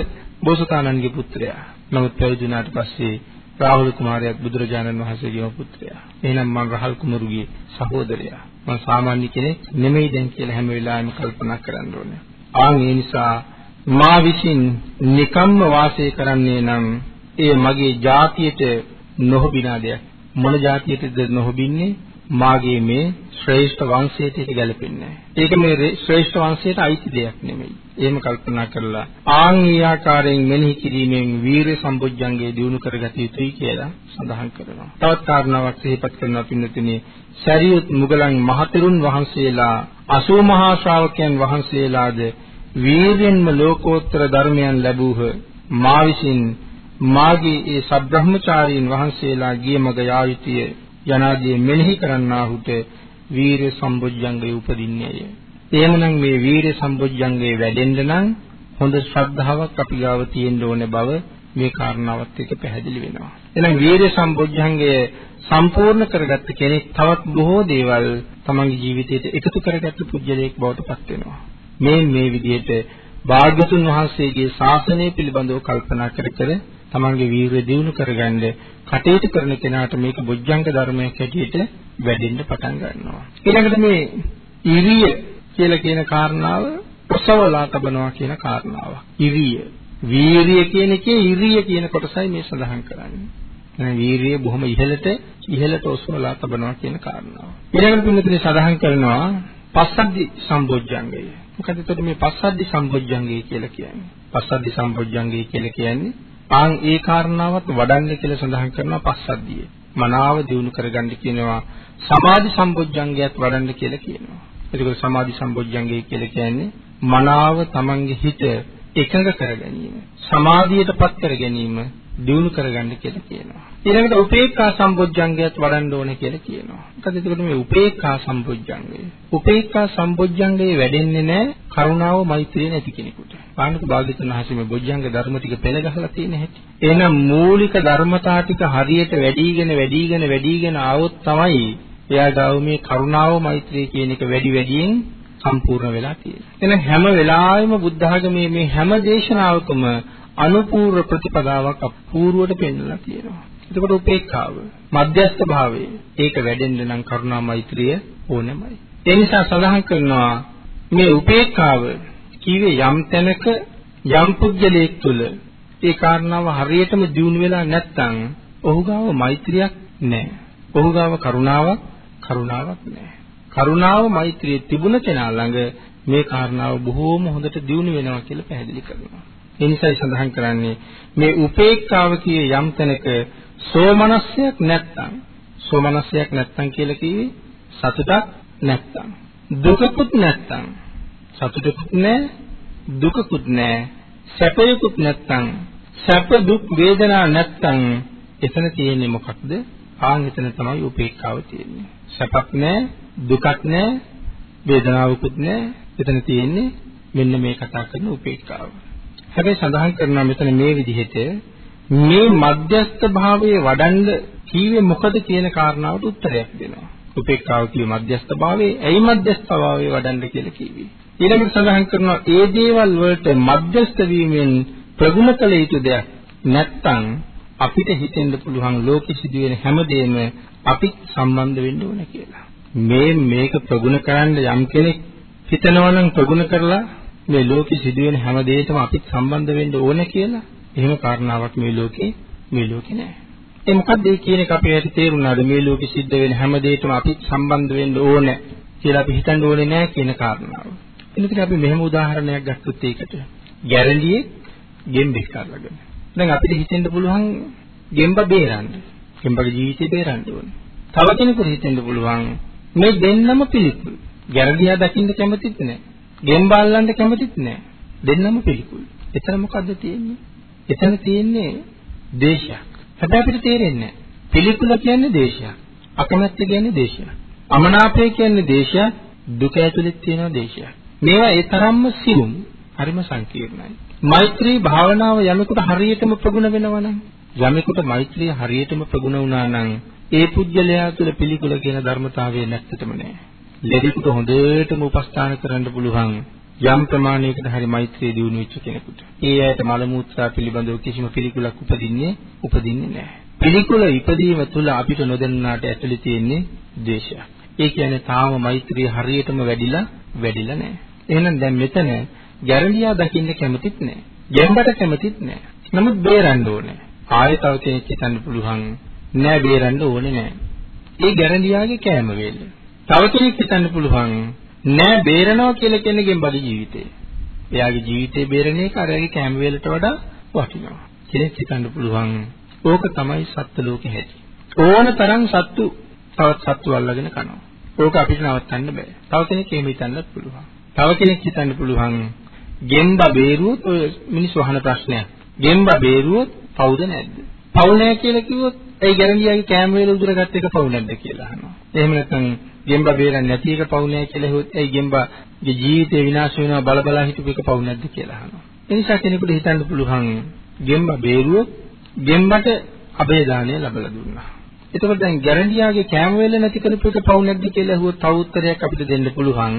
බෝසතාණන්ගේ පුත්‍රයා. නමුත් පැවිදුණාට පස්සේ රාහුල කුමාරයාත් බුදුරජාණන් වහන්සේගේම පුත්‍රයා. එහෙනම් මම රාහල් කුමරුගේ සහෝදරයා. මම සාමාන්‍ය කෙනෙක් නෙමෙයි දැන් කියලා හැම වෙලාවෙම කල්පනා කරන්න ඕනේ. ආන් ඒ නිසා මා විසින් නිකම්ම වාසය කරන්නේ නම් ඒ මගේ ජාතියට නොහොබිනා දෙයක්. මොන ජාතියටද නොහොබින්නේ? මාගේ මේ ශ්‍රේෂ්ඨ වංශයට ඒක ගැලපෙන්නේ නැහැ. ඒක මේ ශ්‍රේෂ්ඨ වංශයට අයිති දෙයක් නෙමෙයි. එහෙම කල්පනා කරලා ආන් ඒ ආකාරයෙන් මෙනෙහි කිරීමෙන් වීර සම්බුද්ධංගේ දිනු කරගත යුතුයි කියලා සඳහන් කරනවා. තවත් කාරණාවක් සිහිපත් කරනවා පින්නතුනේ සරියුත් මුගලන් මහතෙරුන් වහන්සේලා 80 මහා ශ්‍රාවකයන් වහන්සේලාද වීරයෙන්ම ලෝකෝත්තර ධර්මයන් ලැබූහ. මා විසින් මාගේ ඒ සබ්‍රහ්මචාරීන් වහන්සේලා ගිය මග යා යුතුය යනාදී මෙනෙහි කරන්නාහුට වීර සම්බොජ්ජංගය උපදින්නේය. එහෙමනම් මේ වීර සම්බොජ්ජංගය වැඩෙන්න නම් හොඳ ශ්‍රද්ධාවක් අපි ගාව තියෙන්න ඕනේ බව මේ කාරණාවත් එක්ක පැහැදිලි වෙනවා. එහෙනම් වීර සම්බොජ්ජංගය සම්පූර්ණ කරගත්ත කෙනෙක් තවත් බොහෝ දේවල් තමන්ගේ ජීවිතයට එකතු කරගත්ත පුජ්‍යලයක් බවට පත් වෙනවා. මේ මේ විදිහට භාග්‍යතුන් වහන්සේගේ ශාසනය පිළිබඳව කල්පනා කර කර තමන්ගේ වීරිය දියුණු කරගන්න කටයුතු කරන කෙනාට මේක බොජ්ජංග ධර්මයක් හැටියට වැඩෙන්න පටන් ගන්නවා. ඊළඟට මේ ඉරිය කියලා කියන කාරණාව ඔසවලා තබනවා කියන කාරණාව. ඉරිය. වීරිය කියන එකේ ඉරිය කියන කොටසයි මේ සඳහන් කරන්නේ. එහෙනම් වීරිය බොහොම ඉහළට ඉහළට ඔසවලා තබනවා කියන කාරණාව. ඊළඟට පින්නතුනේ සඳහන් කරනවා පස්සද්ධි සම්බොජ්ජංගය. මොකද එතකොට මේ පස්සද්ධි සම්බොජ්ජංගය කියලා කියන්නේ? පස්සද්ධි සම්බොජ්ජංගය කියලා කියන්නේ ආන් ඒ කාරණාවත් වඩන්න කියලා සඳහන් කරනවා පස්සද්ධිය. මනාව දිනු කරගන්න කියනවා සමාධි සම්බොජ්ජංගයත් වඩන්න කියලා කියනවා. එතකොට සමාධි සම්බොජ්ජංගය කියලා කියන්නේ මනාව තමන්ගේ හිත එකඟ කර ගැනීම. සමාධියටපත් කර ගැනීම දිනු කරගන්න කියලා කියනවා. ඊළඟට උපේක්ඛා සම්බොජ්ජංගයත් වඩන්න ඕනේ කියලා කියනවා. මොකද එතකොට මේ උපේක්ඛා සම්බොජ්ජංගය. උපේක්ඛා සම්බොජ්ජංගය වැඩෙන්නේ නැහැ කරුණාව මෛත්‍රිය නැති කෙනෙකුට. පාණික භාග්‍යතුන් වහන්සේ මේ බොජ්ජංග ධර්ම ටික පෙළ ගහලා තියෙන හැටි. එහෙනම් මූලික ධර්මතා ටික හරියට වැඩිගෙන වැඩිගෙන වැඩිගෙන ආවොත් තමයි එයා ගාව මේ කරුණාව මෛත්‍රිය කියන එක වැඩි වැඩියෙන් සම්පූර්ණ වෙලා තියෙන්නේ. එහෙනම් හැම වෙලාවෙම බුද්ධ ආගමේ මේ හැම දේශනාවකම අනුපූර්ව ප්‍රතිපදාවක් අපූර්වට පෙන්වලා තියෙනවා. එතකොට උපේක්ඛාව, මධ්‍යස්ථ භාවය, ඒක වැඩෙන්න නම් කරුණා මෛත්‍රිය ඕනෙමයි. ඒ නිසා සඳහන් කරනවා මේ උපේක්ඛාව කීවේ යම් තැනක යම් පුජ්‍යලයක් තුල ඒ කාරණාව හරියටම දියුණු වෙලා නැත්නම් ඔහු ගාව මෛත්‍රියක් නැහැ. ඔහු ගාව කරුණාවක් කරුණාවක් නැහැ. කරුණාව මෛත්‍රිය තිබුණ කෙනා ළඟ මේ කාරණාව බොහෝම හොඳට දියුණු වෙනවා කියලා පැහැදිලි කරනවා. ඒ නිසායි සඳහන් කරන්නේ මේ උපේක්ඛාව කියේ යම් තැනක සෝමනස්යක් නැත්තම් සෝමනස්යක් නැත්තම් කියලා කිව්වේ සතුටක් නැත්තම් දුකකුත් නැත්තම් සතුටකුත් නැහැ දුකකුත් නැහැ. සැපයකුත් නැත්තම් සැප දුක් වේදනා නැත්තම් එතන තියෙන්නේ මොකක්ද? ආන් එතන තමයි උපේක්ඛාව තියෙන්නේ. සැපක් නැහැ දුකක් නැහැ වේදනාවකුත් නැහැ. එතන තියෙන්නේ මෙන්න මේ කතා කරන උපේක්ඛාව. හැබැයි සඳහන් කරනවා මෙතන මේ විදිහට මේ මධ්‍යස්ථ භාවයේ වඩන්න කීවේ මොකද කියන කාරණාවට උත්තරයක් දෙනවා. උපේක්ඛාව කියේ මධ්‍යස්ථ භාවයේ ඇයි මධ්‍යස්ථ භාවයේ වඩන්න කියලා කිව්වේ. ඊළඟට සඳහන් කරනවා ඒ දේවල් වලට මධ්‍යස්ථ වීමෙන් ප්‍රගුණ කළ යුතු දෙයක් නැත්තම් අපිට හිතෙන්න පුළුවන් ලෝකෙ සිදුවෙන හැමදේම අපි සම්බන්ධ වෙන්න ඕන කියලා. මේ මේක ප්‍රගුණ කරන්න යම් කෙනෙක් හිතනවා නම් ප්‍රගුණ කරලා මේ ලෝකෙ සිදුවෙන හැම දෙයකම අපිත් සම්බන්ධ වෙන්න ඕන කියලා එහෙම කාරණාවක් මේ ලෝකේ මේ ලෝකේ නැහැ. ඒ මොකක්ද ඒ කියන එක අපේ ඇති තේරුණාද මේ ලෝකෙ සිද්ධ වෙන හැම දෙයකම අපිත් සම්බන්ධ වෙන්න ඕන කියලා අපි හිතන්න ඕනේ නැහැ කියන කාරණාව. එනිසා අපි මෙහෙම උදාහරණයක් ගත්තොත් ඒකට ගැරන්ඩියේ ගෙම්බෙක් අල්ලගෙන. දැන් අපිට හිතෙන්න පුළුවන් ගෙම්බ බේරන්න. ගෙම්බගේ ජීවිතේ බේරන්න ඕනේ. තව කෙනෙකුට හිතෙන්න පුළුවන් මේ දෙන්නම පිළිකුල්. ගැරන්ඩියා දකින්න කැමතිත් නැහැ. ගෙම්බාල්ලන්ට කැමතිත් නෑ. දෙන්නම පිළිකුල්. එතන මොකද්ද තියෙන්නේ? එතන තියෙන්නේ දේශයක්. හැබැයි අපිට තේරෙන්නේ නෑ. පිළිකුල කියන්නේ දේශයක්. අකමැත්ත කියන්නේ දේශයක්. අමනාපය කියන්නේ දේශයක්. දුක ඇතුළේ තියෙන දේශයක්. මේවා ඒ තරම්ම සියුම්, හරිම සංකීර්ණයි. මෛත්‍රී භාවනාව යමෙකුට හරියටම ප්‍රගුණ වෙනවා නම් යමෙකුට මෛත්‍රිය හරියටම ප්‍රගුණ වුණා නම් ඒ පුජ්‍යලයා තුළ පිළිකුල කියන ධර්මතාවය නැත්තටම නෑ. ලෙඩෙකුට හොඳටම උපස්ථාන කරන්න පුළුවන් යම් ප්‍රමාණයකට හරි මෛත්‍රිය දියුණු වෙච්ච කෙනෙකුට. ඒ ඇයට මල මූත්‍රා පිළිබඳව කිසිම පිළිකුලක් උපදින්නේ උපදින්නේ නැහැ. පිළිකුල ඉපදීම තුළ අපිට නොදන්නාට ඇතුළේ තියෙන්නේ ද්වේෂය. ඒ කියන්නේ තාම මෛත්‍රිය හරියටම වැඩිලා වැඩිලා නැහැ. එහෙනම් දැන් මෙතන ගැරන්ඩියා දකින්න කැමතිත් නැහැ. ගැඹට කැමතිත් නැහැ. නමුත් බේරන්න ඕනේ. ආයෙ තව කෙනෙක් හිතන්න පුළුවන් නෑ බේරන්න ඕනේ නෑ. ඒ ගැරන්ඩියාගේ කෑම වේල. තව කෙනෙක් හිතන්න පුළුවන් නෑ බේරනවා කියලා කෙනෙක්ගෙන් බඩ ජීවිතේ. එයාගේ ජීවිතේ බේරෙන එක අරයාගේ කැම වේලට වඩා වටිනවා. කෙනෙක් හිතන්න පුළුවන් ඕක තමයි සත්ත්ව ලෝකෙ හැටි. ඕන තරම් සත්තු තවත් සත්තු අල්ලගෙන කනවා. ඕක අපිට නවත්තන්න බෑ. තව කෙනෙක් එහෙම හිතන්නත් පුළුවන්. තව කෙනෙක් හිතන්න පුළුවන් ගෙම්බ බේරුවොත් ඔය මිනිස්සු අහන ප්‍රශ්නයක්. ගෙම්බ බේරුවොත් පවුද නැද්ද? පවු නැහැ කියලා කිව්වොත් ඒ ගැරන්ඩියාගේ කැම වේල උදුරගත්ත එක පවු නැද්ද කියලා අහනවා. එහෙම නැත්නම් ගෙම්බ බේරන්නේ නැති එක පවු නැහැ කියලා හෙවොත් ඒ ගෙම්බගේ ජීවිතේ විනාශ වෙනවා බල බල හිටපු එක පවු නැද්ද කියලා අහනවා. ඒ නිසා කෙනෙකුට හිතන්න පුළුවන් ගෙම්බ බේරුවොත් ගෙම්බට අබේදානය ලැබලා දුන්නා. එතකොට දැන් ගැරන්ඩියාගේ කැම වේල නැති කරපු එක පවු නැද්ද කියලා අහුවොත් තව උත්තරයක් අපිට දෙන්න පුළුවන්.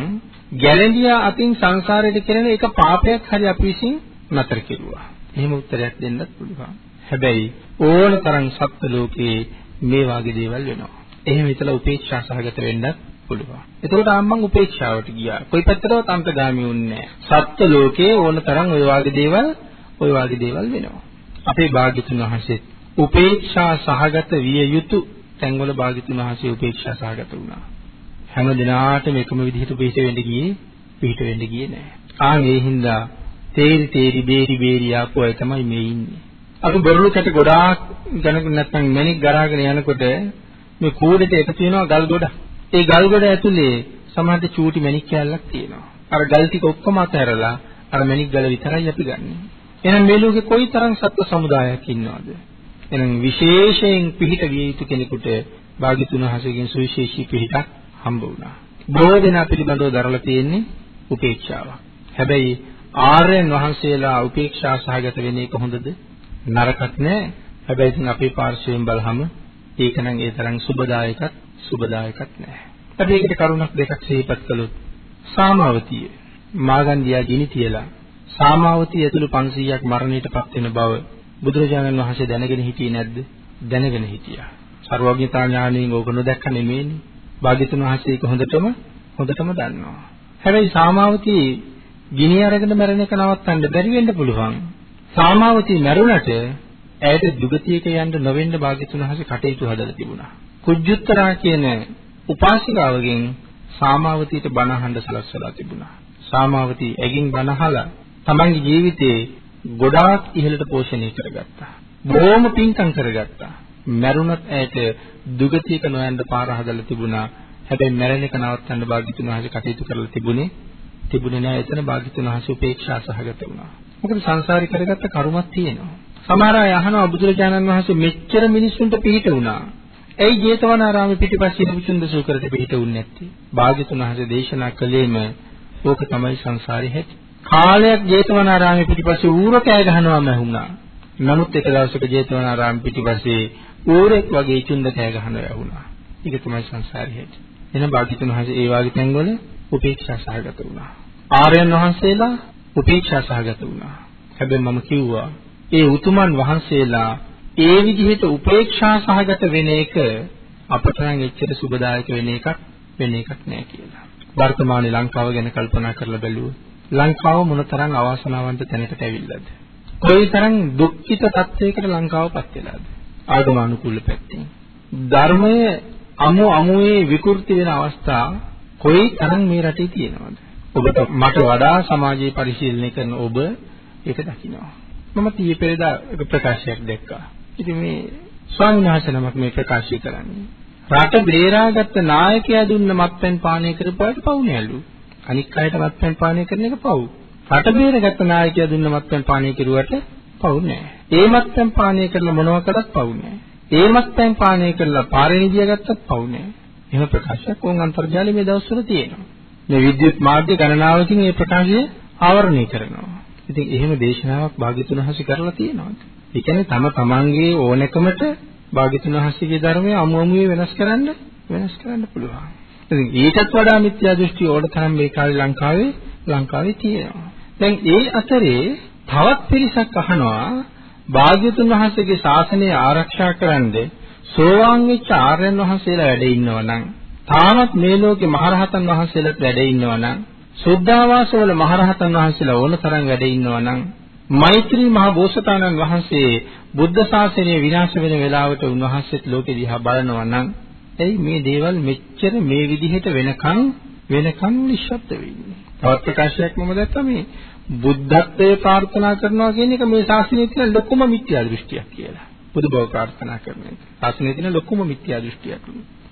ගැරන්ඩියා අතින් සංසාරයට කෙරෙන එක පාපයක් හරි අපි විසින් නතර කෙරුවා. එහෙම උත්තරයක් දෙන්නත් පුළුවන්. හැබැයි ඕන තරම් සත්ත්ව ලෝකේ මේ වාගේ දේවල් වෙනවා. එහෙම හිතලා උපේක්ෂා සහගත වෙන්නත් පුළුවන්. එතකොට ආම්මන් උපේක්ෂාවට ගියා. කොයි පැත්තටවත් අන්තගාමී වුන්නේ නැහැ. සත්ත්ව ලෝකේ ඕන තරම් ওই වාගේ දේවල් ওই වාගේ දේවල් වෙනවා. අපේ භාග්‍යතුන් වහන්සේ උපේක්ෂා සහගත විය යුතු තැන්වල භාග්‍යතුන් වහන්සේ උපේක්ෂා සහගත වුණා. හැම දිනාටම එකම විදිහට පිට වෙන්න ගියේ පිට වෙන්න ගියේ නැහැ. ආන් ඒ හින්දා තේරි තේරි බේරි බේරි ආපු අය තමයි මේ ඉන්නේ. අපි බොරළු කැට ගොඩාක් ගණන් නැත්නම් මැණික් ගරාගෙන යනකොට මේ කූඩේට එකතු වෙනවා ගල් ගොඩ. ඒ ගල් ගොඩ ඇතුලේ සමහරට චූටි මැණික් කැල්ලක් තියෙනවා. අර ගල් ටික ඔක්කොම අතහැරලා අර මැණික් ගල විතරයි අපි ගන්නෙ. එහෙනම් මේ ලෝකේ කොයිතරම් සත්ව සමුදායක් ඉන්නවද? එහෙනම් විශේෂයෙන් පිළිට විය යුතු කෙනෙකුට භාග්‍යතුන් හසෙකින් සුවිශේෂී පිළිටක් හම්බ වුණා. බොහෝ දෙනා පිළිබඳව දරලා තියෙන්නේ උපේක්ෂාව. හැබැයි ආර්යයන් වහන්සේලා උපේක්ෂා සහගත වෙන එක හොඳද? නරකක් නෑ. හැබැයි ඉතින් අපේ පාර්ශවයෙන් බලහම ඒකනම් ඒ තරම් සුබදායකත් සුබදායකත් නෑ. අපි ඒකට කරුණක් දෙකක් සිහිපත් කළොත් සාමාවතිය මාගන්දියා ගිනි තියලා සාමාවතිය ඇතුළු 500ක් මරණයටපත් වෙන බව බුදුරජාණන් වහන්සේ දැනගෙන හිටියේ නැද්ද? දැනගෙන හිටියා. සර්වඥතා ඥාණයෙන් ඕක නොදැක්ක නෙමෙයිනේ. භාග්‍යතුන් වහන්සේ ඒක හොඳටම හොඳටම දන්නවා. හැබැයි සාමාවතිය ගිනි අරගෙන මැරෙන එක නවත්තන්න බැරි වෙන්න පුළුවන්. සාමාවතී මැරුණට ඇයට දුගතියක යන්න නොවෙන්න භාග්‍යතුන් වහන්සේ කටයුතු හදලා තිබුණා. කුජ්ජුත්තරා කියන උපාසිකාවගෙන් සාමාවතීට බණ අහන්න සලස්වලා තිබුණා. සාමාවතී ඇගින් බනහලා තමන්ගේ ජීවිතේ ගොඩාක් ඉහළට පෝෂණය කරගත්තා. බොහොම පිංකම් කරගත්තා. මරුණත් ඇයට දුගතියක නොයන්න පාර හදලා තිබුණා. හැබැයි මැරෙන එක නවත්තන්න භාග්‍යතුන් වහන්සේ කටයුතු කරලා තිබුණේ තිබුණේ නැහැ. එතන භාග්‍යතුන් වහන්සේ උපේක්ෂා සහගත වුණා. මොකද සංසාරේ කරගත්ත කර්මයක් තියෙනවා. සමහර අය අහනවා බුදුරජාණන් වහන්සේ මෙච්චර මිනිස්සුන්ට පිහිට වුණා. ඇයි ජේතවනාරාමේ පිටිපස්සේ විචුන්ද සූකරට පිහිට වුන්නේ නැත්තේ? භාග්‍යතුන් වහන්සේ දේශනා කළේම ඕක තමයි සංසාරේ හැටි. කාලයක් ජේතවනාරාමේ පිටිපස්සේ ඌර කෑ ගහනවාම ඇහුණා. නමුත් එක දවසක ජේතවනාරාම පිටිපස්සේ ඌරෙක් වගේ චුන්ද කෑ ගහනවා ඇහුණා. ඒක තමයි සංසාරේ හැටි. එන භාග්‍යතුන් වහන්සේ ඒ වාගේ තැන්වල උපේක්ෂා සහගත වුණා. ආර්යයන් වහන්සේලා උපේක්ෂා සහගත වුණා. හැබැයි මම කිව්වා ඒ උතුමන් වහන්සේලා ඒ විදිහට උපේක්ෂා සහගත වෙන එක අපට නම් එච්චර සුබදායක වෙන එකක් වෙන එකක් නෑ කියලා. වර්තමානයේ ලංකාව ගැන කල්පනා කරලා බැලුවොත් ලංකාව මොනතරම් අවාසනාවන්ත තැනකට ඇවිල්ලාද? කොයිතරම් දුක්ඛිත තත්යකට ලංකාවපත් වෙලාද? ආගමනුකූල පැත්තෙන්. ධර්මයේ අමු අමුවේ විකෘති වෙන අවස්ථා කොයිතරම් මේ රටේ තියෙනවද? ඔබට මට වඩා සමාජයේ පරිශීලනය කරන ඔබ ඒක දකිනවා. මම ඊයේ පෙරේදා එක ප්‍රකාශයක් දැක්කා. ඉතින් මේ ස්වාමීන් වහන්සේ නමක් මේ ප්‍රකාශය කරන්නේ. රට බේරාගත්ත නායකයා දුන්න මත්පැන් පානය කරපුවාට පවුනෑලු. අනික් අයට මත්පැන් පානය කරන එක පව්. රට බේරගත්ත නායකයා දුන්න මත්පැන් පානය කරුවට පව් නෑ. ඒ මත්පැන් පානය කරලා මොනවා කළත් පව් නෑ. ඒ මත්පැන් පානය කරලා පාරේ නිදිය ගත්තත් පව් නෑ. එහෙම ප්‍රකාශයක් වුන් අන්තර්ජාලයේ මේ දවස්වල තියෙනවා. මේ විද්‍යුත් මාධ්‍ය ගණනාවකින් මේ ප්‍රකාශය ආවරණය කරනවා. ඉතින් එහෙම දේශනාවක් භාග්‍යතුන් හසි කරලා තියෙනවද? ඒ කියන්නේ තම තමන්ගේ ඕනකමට භාග්‍යතුන් හසිගේ ධර්මය අමු අමුවේ වෙනස් කරන්න වෙනස් කරන්න පුළුවන්. ඉතින් ඊටත් වඩා මිත්‍යා දෘෂ්ටි ඕඩ තරම් මේ කාලේ ලංකාවේ ලංකාවේ තියෙනවා. දැන් ඒ අතරේ තවත් පිරිසක් අහනවා භාග්‍යතුන් වහන්සේගේ ශාසනය ආරක්ෂා කරන්නේ සෝවාන් වෙච්ච ආර්යයන් වහන්සේලා වැඩ ඉන්නවා නම් තාමත් මේ ලෝකේ මහරහතන් වහන්සේලාත් වැඩ ඉන්නවා නම් සුද්ධාවාසවල මහරහතන් වහන්සේලා ඕන තරම් වැඩ ඉන්නවා නම් මෛත්‍රී මහ බෝසතාණන් වහන්සේ බුද්ධ ශාසනය විනාශ වෙන වෙලාවට උන්වහන්සේත් ලෝකෙ දිහා බලනවා නම් එයි මේ දේවල් මෙච්චර මේ විදිහට වෙනකන් වෙනකන් නිශ්ශබ්ද වෙන්නේ. තවත් ප්‍රකාශයක් මම දැක්කා මේ බුද්ධත්වයේ ප්‍රාර්ථනා කරනවා කියන එක මේ ශාසනයේ තියෙන ලොකුම මිත්‍යා දෘෂ්ටියක් කියලා. බුදු බව ප්‍රාර්ථනා කරන එක. ශාසනයේ තියෙන ලොකුම මිත්‍යා දෘෂ්ටියක්.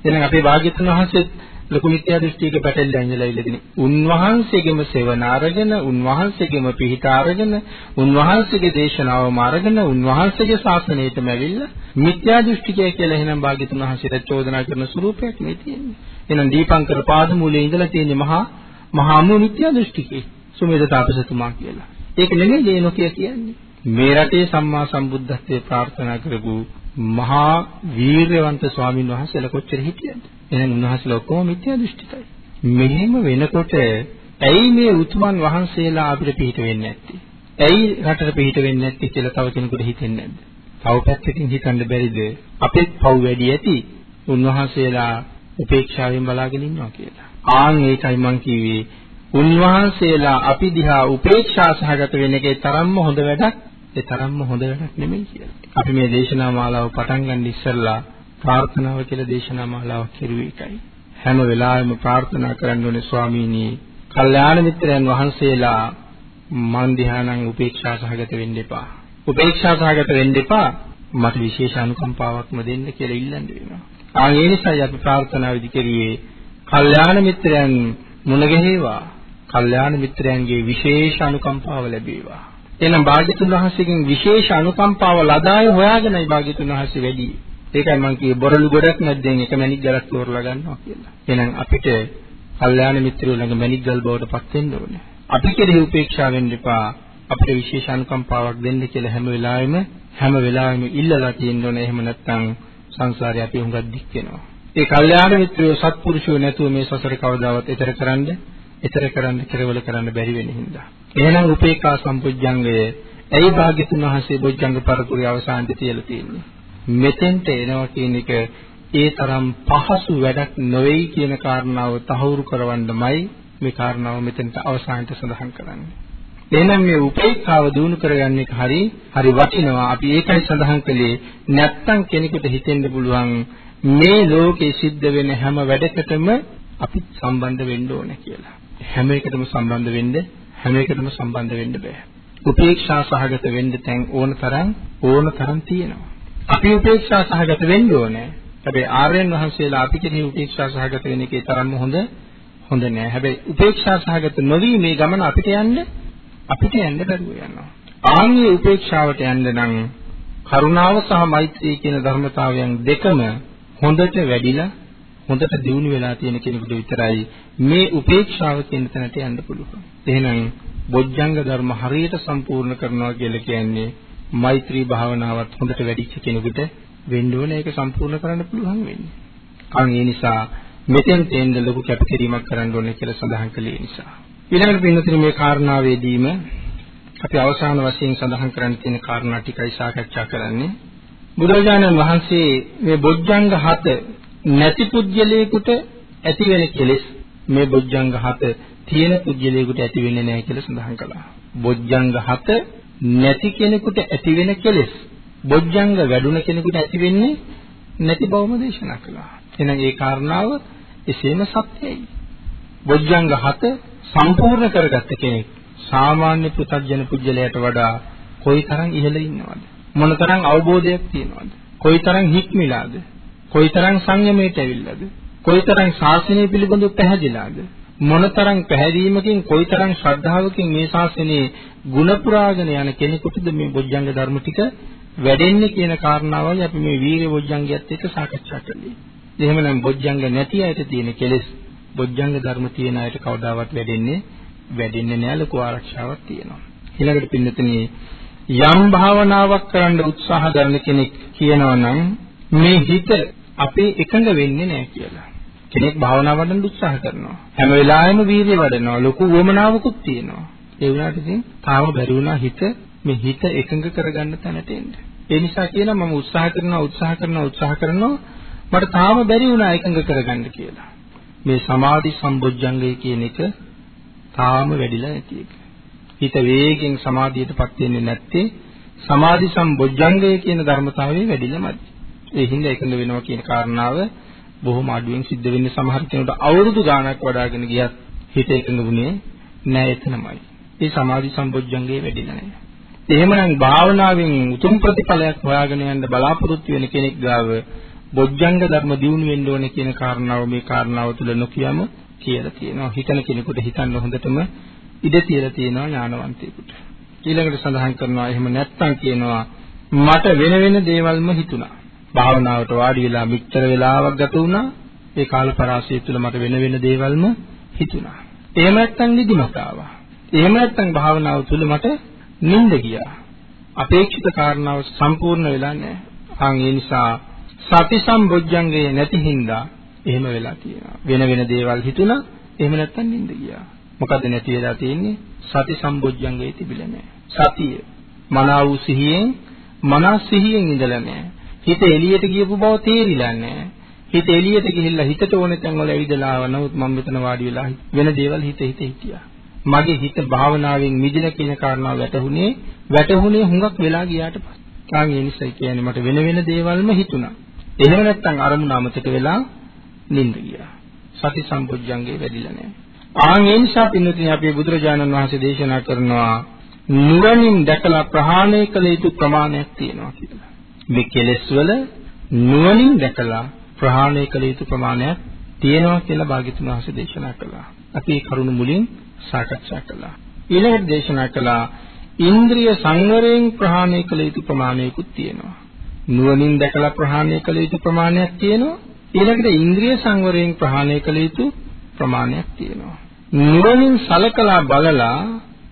එහෙනම් අපේ භාග්‍යතුන් වහන්සේ ලොකු මිත්‍යා දෘෂ්ටියක පැටලලා ඉඳලා ඉල්ලදිනේ. උන්වහන්සේගෙම සෙවණ අරගෙන, උන්වහන්සේගෙම පිහිට අරගෙන, උන්වහන්සේගේ දේශනාවම අරගෙන, උන්වහන්සේගේ ශාසනයටම ඇවිල්ලා මිත්‍යා දෘෂ්ටිකය කියලා එහෙනම් භාග්‍යතුන් වහන්සේට චෝදනා කරන ස්වරූපයක් මේ තියෙන්නේ. එහෙනම් දීපංකර පාදමූලයේ ඉඳලා තියෙන්නේ මහා මහා මු මිත්‍යා දෘෂ්ටිකේ. සුමේද තාපසතුමා කියලා. ඒක නෙමෙයි දේනොකිය කියන්නේ. මේ රටේ සම්මා සම්බුද්ධත්වයේ ප්‍රාර්ථනා කරපු මහා වීරවන්ත ස්වාමින් වහන්සේලා කොච්චර හිටියද? එහෙනම් උන්වහන්සේලා ඔක්කොම මිත්‍යා දෘෂ්ටිකයි. මෙහෙම වෙනකොට ඇයි මේ උතුමන් වහන්සේලා අපිට පිට වෙන්නේ නැත්තේ? ඇයි රටට පිට වෙන්නේ නැත්තේ කියලා තව කෙනෙකුට හිතෙන්නේ නැද්ද? තව පැත්තකින් හිතන්න බැරිද? අපේ පව් වැඩි ඇති උන්වහන්සේලා උපේක්ෂාවෙන් බලාගෙන ඉන්නවා කියලා. ආන් ඒකයි මං කිව්වේ උන්වහන්සේලා අපි දිහා උපේක්ෂා සහගත වෙන එකේ තරම්ම හොඳ වැඩක් ඒ තරම්ම හොඳ වැඩක් නෙමෙයි කියලා. අපි මේ දේශනා මාලාව පටන් ගන්න ඉස්සෙල්ලා ප්‍රාර්ථනාව කියලා දේශනා මාලාවක් කෙරුවේ ඒකයි. හැම වෙලාවෙම ප්‍රාර්ථනා කරන්න ඕනේ ස්වාමීනි, කල්යාණ මිත්‍රයන් වහන්සේලා මන් ධ්‍යානං උපේක්ෂා සහගත වෙන්න එපා. උපේක්ෂා සහගත වෙන්න එපා. මට විශේෂ අනුකම්පාවක්ම දෙන්න කියලා ඉල්ලන්න වෙනවා. ආ ඒ නිසායි අපි ප්‍රාර්ථනා විදි කෙරුවේ කල්යාණ මිත්‍රයන් මුණ ගැහිවා. කල්යාණ මිත්‍රයන්ගේ විශේෂ අනුකම්පාව ලැබේවා. එහෙනම් භාග්‍යතුන් වහන්සේගෙන් විශේෂ අනුකම්පාව ලදාය හොයාගෙනයි භාග්‍යතුන් වහන්සේ වැඩි. ඒකයි මම කියේ බොරළු ගොඩක් නැද්දෙන් එක මැණික් ගලක් තෝරලා ගන්නවා කියලා. එහෙනම් අපිට කල්යාණ මිත්‍රයෝ ළඟ මැණික් ගල් බවට පත් වෙන්න ඕනේ. අපි කෙරෙහි උපේක්ෂා වෙන්න එපා. අපිට විශේෂ අනුකම්පාවක් දෙන්න කියලා හැම වෙලාවෙම හැම වෙලාවෙම ඉල්ලලා තියෙන්න ඕනේ. එහෙම නැත්නම් සංසාරේ අපි හුඟක් දික් වෙනවා. ඒ කල්යාණ මිත්‍රයෝ සත්පුරුෂයෝ නැතුව මේ සසර කවදාවත් එතර කරන්න එතර කරන්න කෙරවල කරන්න බැරි වෙන හින්දා. එහෙනම් උපේක්ඛා සම්පුජ්ජංගය ඇයි භාග්‍යතුන් වහන්සේ බොජ්ජංග පරපුරේ අවසානයේ තියලා තියෙන්නේ? මෙතෙන්ට එනවා කියන එක ඒ තරම් පහසු වැඩක් නොවේයි කියන කාරණාව තහවුරු කරවන්නමයි මේ කාරණාව මෙතෙන්ට අවසානයේ සඳහන් කරන්නේ. එහෙනම් මේ උපේක්ඛාව දිනු කරගන්න එක හරි හරි වටිනවා. අපි ඒකයි සඳහන් කළේ නැත්තම් කෙනෙකුට හිතෙන්න පුළුවන් මේ ලෝකේ සිද්ධ වෙන හැම වැඩකටම අපි සම්බන්ධ වෙන්න ඕනේ කියලා. හැම එකටම සම්බන්ධ වෙන්න හැම එකටම සම්බන්ධ වෙන්න බෑ. උපේක්ෂා සහගත වෙන්න තැන් ඕන තරම් ඕන තරම් තියෙනවා. අපි උපේක්ෂා සහගත වෙන්න ඕනේ. හැබැයි ආර්යයන් වහන්සේලා අපි කෙනෙහි උපේක්ෂා සහගත වෙන එකේ තරම්ම හොඳ හොඳ නෑ. හැබැයි උපේක්ෂා සහගත නොවි මේ ගමන අපිට යන්න අපිට යන්න බැරුව යනවා. ආන්ගේ උපේක්ෂාවට යන්න නම් කරුණාව සහ මෛත්‍රී කියන ධර්මතාවයන් දෙකම හොඳට වැඩිලා හොඳට දියුණු වෙලා තියෙන කෙනෙකුට විතරයි මේ උපේක්ෂාව කියන තැනට යන්න පුළුවන්. එහෙනම් බොජ්ජංග ධර්ම හරියට සම්පූර්ණ කරනවා කියලා කියන්නේ මෛත්‍රී භාවනාවත් හොඳට වැඩිච්ච කෙනෙකුට වෙන්න ඕනේ ඒක සම්පූර්ණ කරන්න පුළුවන් වෙන්නේ. අන් ඒ නිසා මෙතෙන් තෙන්ද ලොකු කැපකිරීමක් කරන්න ඕනේ කියලා සඳහන් කළේ නිසා. ඊළඟට පින්නතුනි මේ කාරණාවේදීම අපි අවසාන වශයෙන් සඳහන් කරන්න තියෙන කාරණා ටිකයි සාකච්ඡා කරන්නේ. බුදුරජාණන් වහන්සේ මේ බොජ්ජංග හත නැති පුජ්‍යලයකට ඇති වෙන කෙලෙස් මේ බොජ්ජංග හත තියෙන පුජ්‍යලයකට ඇති වෙන්නේ නැහැ කියලා සඳහන් කළා. බොජ්ජංග හත නැති කෙනෙකුට ඇති වෙන කෙලෙස් බොජ්ජංග වැඩුණ කෙනෙකුට ඇති වෙන්නේ නැති බවම දේශනා කළා. එහෙනම් ඒ කාරණාව එසේම සත්‍යයි. බොජ්ජංග හත සම්පූර්ණ කරගත්ත කෙනෙක් සාමාන්‍ය පුතග්ජන පුජ්‍යලයට වඩා කොයිතරම් ඉහළ ඉන්නවද? මොනතරම් අවබෝධයක් තියනවද? කොයිතරම් හික්මිලාද? කොයිතරම් සංයමයට ඇවිල්ලාද? කොයිතරම් ශාසනය පිළිබඳව පැහැදිලාද? මොනතරම් පැහැදීමකින් කොයිතරම් ශ්‍රද්ධාවකින් මේ ශාසනයේ ಗುಣ පුරාගෙන යන කෙනෙකුටද මේ බොජ්ජංග ධර්ම ටික වැඩෙන්නේ කියන කාරණාවයි අපි මේ වීර්ය බොජ්ජංගයත් එක්ක සාකච්ඡා කළේ. එහෙමනම් බොජ්ජංග නැති අයට තියෙන කෙලෙස් බොජ්ජංග ධර්ම තියෙන අයට කවදාවත් වැඩෙන්නේ වැඩෙන්නේ නැහැ ලොකු ආරක්ෂාවක් තියෙනවා. ඊළඟට පින්නතනේ යම් භාවනාවක් කරන්න උත්සාහ කරන කෙනෙක් කියනවා නම් මේ හිත අපේ එකඟ වෙන්නේ නැහැ කියලා. කෙනෙක් භාවනා වඩන්න උත්සාහ කරනවා. හැම වෙලාවෙම වීර්යය වඩනවා. ලොකු වමනාවකුත් තියෙනවා. ඒ වුණාට ඉතින් තාම බැරි වුණා හිත මේ හිත එකඟ කරගන්න තැනට එන්න. ඒ නිසා කියනවා මම උත්සාහ කරනවා උත්සාහ කරනවා උත්සාහ කරනවා මට තාම බැරි වුණා එකඟ කරගන්න කියලා. මේ සමාධි සම්බොජ්ජංගය කියන එක තාම වැඩිලා නැති එක. හිත වේගෙන් සමාධියටපත් වෙන්නේ නැත්තේ සමාධි සම්බොජ්ජංගය කියන ධර්මතාවයේ වැඩිලාමයි. ඒ හින්දා එකඟ වෙනවා කියන කාරණාව බොහොම අඩුවෙන් සිද්ධ වෙන්නේ සමහර කෙනෙකුට අවුරුදු ගාණක් වඩාගෙන ගියත් හිත එකඟ වුණේ නැහැ එතනමයි. ඒ සමාධි සම්බොජ්ජංගේ වැඩිලා නැහැ. එහෙමනම් භාවනාවෙන් උතුම් ප්‍රතිඵලයක් හොයාගෙන යන්න බලාපොරොත්තු වෙන කෙනෙක් ගාව බොජ්ජංග ධර්ම දියුණු වෙන්න ඕනේ කියන කාරණාව මේ කාරණාව තුළ නොකියම කියලා තියෙනවා. හිතන කෙනෙකුට හිතන්න හොඳටම ඉඩ තියලා තියෙනවා ඥානවන්තයෙකුට. ඊළඟට සඳහන් කරනවා එහෙම නැත්තම් කියනවා මට වෙන වෙන දේවල්ම හිතුණා. භාවනාවට වාඩි වෙලා මිච්ඡර වෙලාවක් ගත වුණා. ඒ කාල පරාසය තුළ මට වෙන වෙන දේවල්ම හිතුණා. එහෙම නැත්තම් නිදිමත ආවා. එහෙම නැත්තම් භාවනාව තුළ මට නිින්ද ගියා. අපේක්ෂිත කාරණාව සම්පූර්ණ වෙලා නැහැ. ආන් ඒ නිසා සති සම්බොජ්ජංගේ නැති හින්දා එහෙම වෙලා තියෙනවා. වෙන වෙන දේවල් හිතුණා එහෙම නැත්තම් නිින්ද ගියා. මොකද නැති වෙලා තියෙන්නේ සති සම්බොජ්ජංගේ තිබිලා නැහැ. සතිය මනාව සිහියෙන් මනස් සිහියෙන් ඉඳලා නැහැ. හිත එළියට ගියපු බව තේරිලා නැහැ. හිත එළියට ගිහිල්ලා හිතට ඕන තැන් වල ඇවිදලා ආව. නමුත් මම මෙතන වාඩි වෙලා වෙන දේවල් හිත හිත හිටියා. මගේ හිත භාවනාවෙන් මිදින කියන කාරණාව වැටහුනේ වැටහුනේ හුඟක් වෙලා ගියාට පස්සේ. කාන් ඒ නිසා කියන්නේ මට වෙන වෙන දේවල්ම හිතුණා. එහෙම නැත්නම් අරමුණ අමතක වෙලා නිින්ද ගියා. සති සම්පොඥංගේ වැඩිලා නැහැ. ආන් ඒ නිසා පින්නතින් අපේ බුදුරජාණන් වහන්සේ දේශනා කරනවා නුවණින් දැකලා ප්‍රහාණය කළ යුතු ප්‍රමාණයක් තියෙනවා කියලා. මේ කෙලෙස් වල නුවණින් දැකලා ප්‍රහාණය කළ යුතු ප්‍රමාණයක් තියෙනවා කියලා භාග්‍යතුන් වහන්සේ දේශනා කළා. අපි ඒ කරුණ මුලින් සාකච්ඡා කළා. ඊළඟට දේශනා කළා ඉන්ද්‍රිය සංවරයෙන් ප්‍රහාණය කළ යුතු ප්‍රමාණයකුත් තියෙනවා. නුවණින් දැකලා ප්‍රහාණය කළ යුතු ප්‍රමාණයක් තියෙනවා. ඊළඟට ඉන්ද්‍රිය සංවරයෙන් ප්‍රහාණය කළ යුතු ප්‍රමාණයක් තියෙනවා. නුවණින් සලකලා බලලා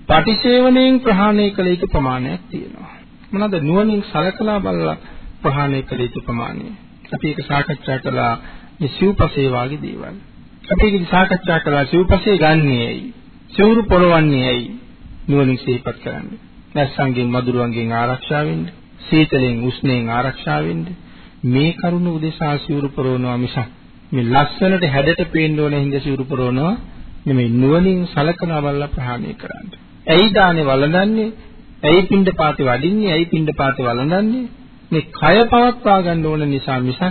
පටිසේවණයෙන් ප්‍රහාණය කළ යුතු ප්‍රමාණයක් තියෙනවා. මොනවාද නුවණින් සලකලා බලලා ප්‍රහාණය කළ යුතු ප්‍රමාණය? අපි ඒක සාකච්ඡා කළා මේ සිව්පසේ වාගේ දේවල්. අපි ඒක සාකච්ඡා කළා සිව්පසේ ගන්නේ ඇයි? සිවුරු පොරවන්නේ ඇයි? නුවණින් සිහිපත් කරන්නේ. නැස්සන්ගෙන් මදුරුවන්ගෙන් ආරක්ෂා වෙන්න, සීතලෙන් උෂ්ණයෙන් ආරක්ෂා වෙන්න මේ කරුණ උදෙසා සිවුරු පොරවනවා මිසක් මේ ලස්සනට හැඩට පේන්න ඕන හින්දා සිවුරු පොරවනවා නෙමෙයි නුවණින් සලකලා බලලා ප්‍රහාණය කරන්න. ඇයි දානේ වළඳන්නේ? ඇයි පින්ඩ පාතේ වඩින්නේ? ඇයි පින්ඩ පාතේ වළඳන්නේ? මේ කය පවත්වා ගන්න ඕන නිසා මිසක්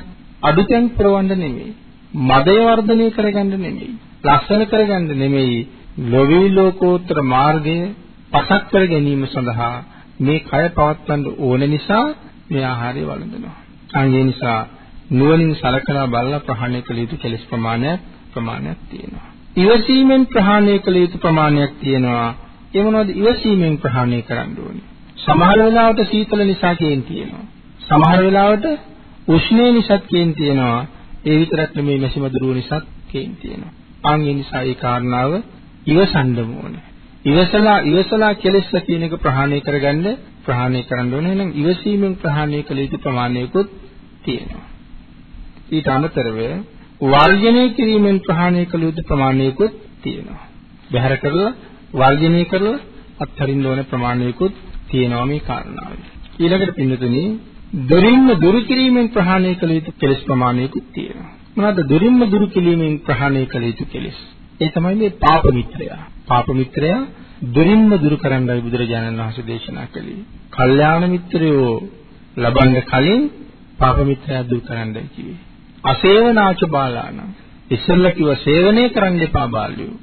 අඩුතෙන් පුරවන්න නෙමෙයි. මදය වර්ධනය කරගන්න නෙමෙයි. ලස්සන කරගන්න නෙමෙයි. ලෝභී ලෝකෝත්තර මාර්ගය පසක් කර ගැනීම සඳහා මේ කය පවත්වන්න ඕන නිසා මේ ආහාරය වළඳනවා. අනිත් නිසා නුවණින් සලකලා බලලා ප්‍රහාණය කළ යුතු කෙලෙස් ප්‍රමාණයක් ප්‍රමාණයක් තියෙනවා. ඉවසීමෙන් ප්‍රහාණය කළ යුතු ප්‍රමාණයක් තියෙනවා. ඒ මොනවද ඉවසීමෙන් ප්‍රහාණය කරන්න ඕනේ? සමහර වෙලාවට සීතල නිසා කේන් තියෙනවා. සමහර වෙලාවට උෂ්ණේ නිසාත් කේන් තියෙනවා. ඒ විතරක් නෙමෙයි මැසිමදුරුව නිසාත් කේන් තියෙනවා. ආන් ඒ නිසා ඒ කාරණාව ඉවසන්න ඕනේ. ඉවසලා ඉවසලා කෙලෙස් කියන එක ප්‍රහාණය කරගන්න ප්‍රහාණය කරන්න ඕනේ. එහෙනම් ඉවසීමෙන් ප්‍රහාණය කළ යුතු ප්‍රමාණයකුත් තියෙනවා. ඊට අමතරව වර්ජනය කිරීමෙන් ප්‍රහාණය කළ යුතු ප්‍රමාණයකුත් තියෙනවා. බහැර කරලා වර්ජනය කරලා අත්හරින්න ඕන ප්‍රමාණයකුත් තියෙනවා මේ කාරණාවයි. ඊළඟට පින්නතුනි දුරින්ම දුරු කිරීමෙන් ප්‍රහාණය කළ යුතු කෙලෙස් ප්‍රමාණයකුත් තියෙනවා. මොනවාද දුරින්ම දුරු කිරීමෙන් ප්‍රහාණය කළ යුතු කෙලෙස්? ඒ තමයි මේ පාප මිත්‍රයා. පාප මිත්‍රයා දුරින්ම දුරු කරන්නයි බුදුරජාණන් වහන්සේ දේශනා කළේ. කල්යාණ මිත්‍රයෝ ලබන්න කලින් පාප මිත්‍රයා දුරු කරන්නයි කිව්වේ. අසේවනාච බාලාන ඉස්සෙල්ලා කිව්ව සේවනය කරන්න එපා බාල්‍යෝ.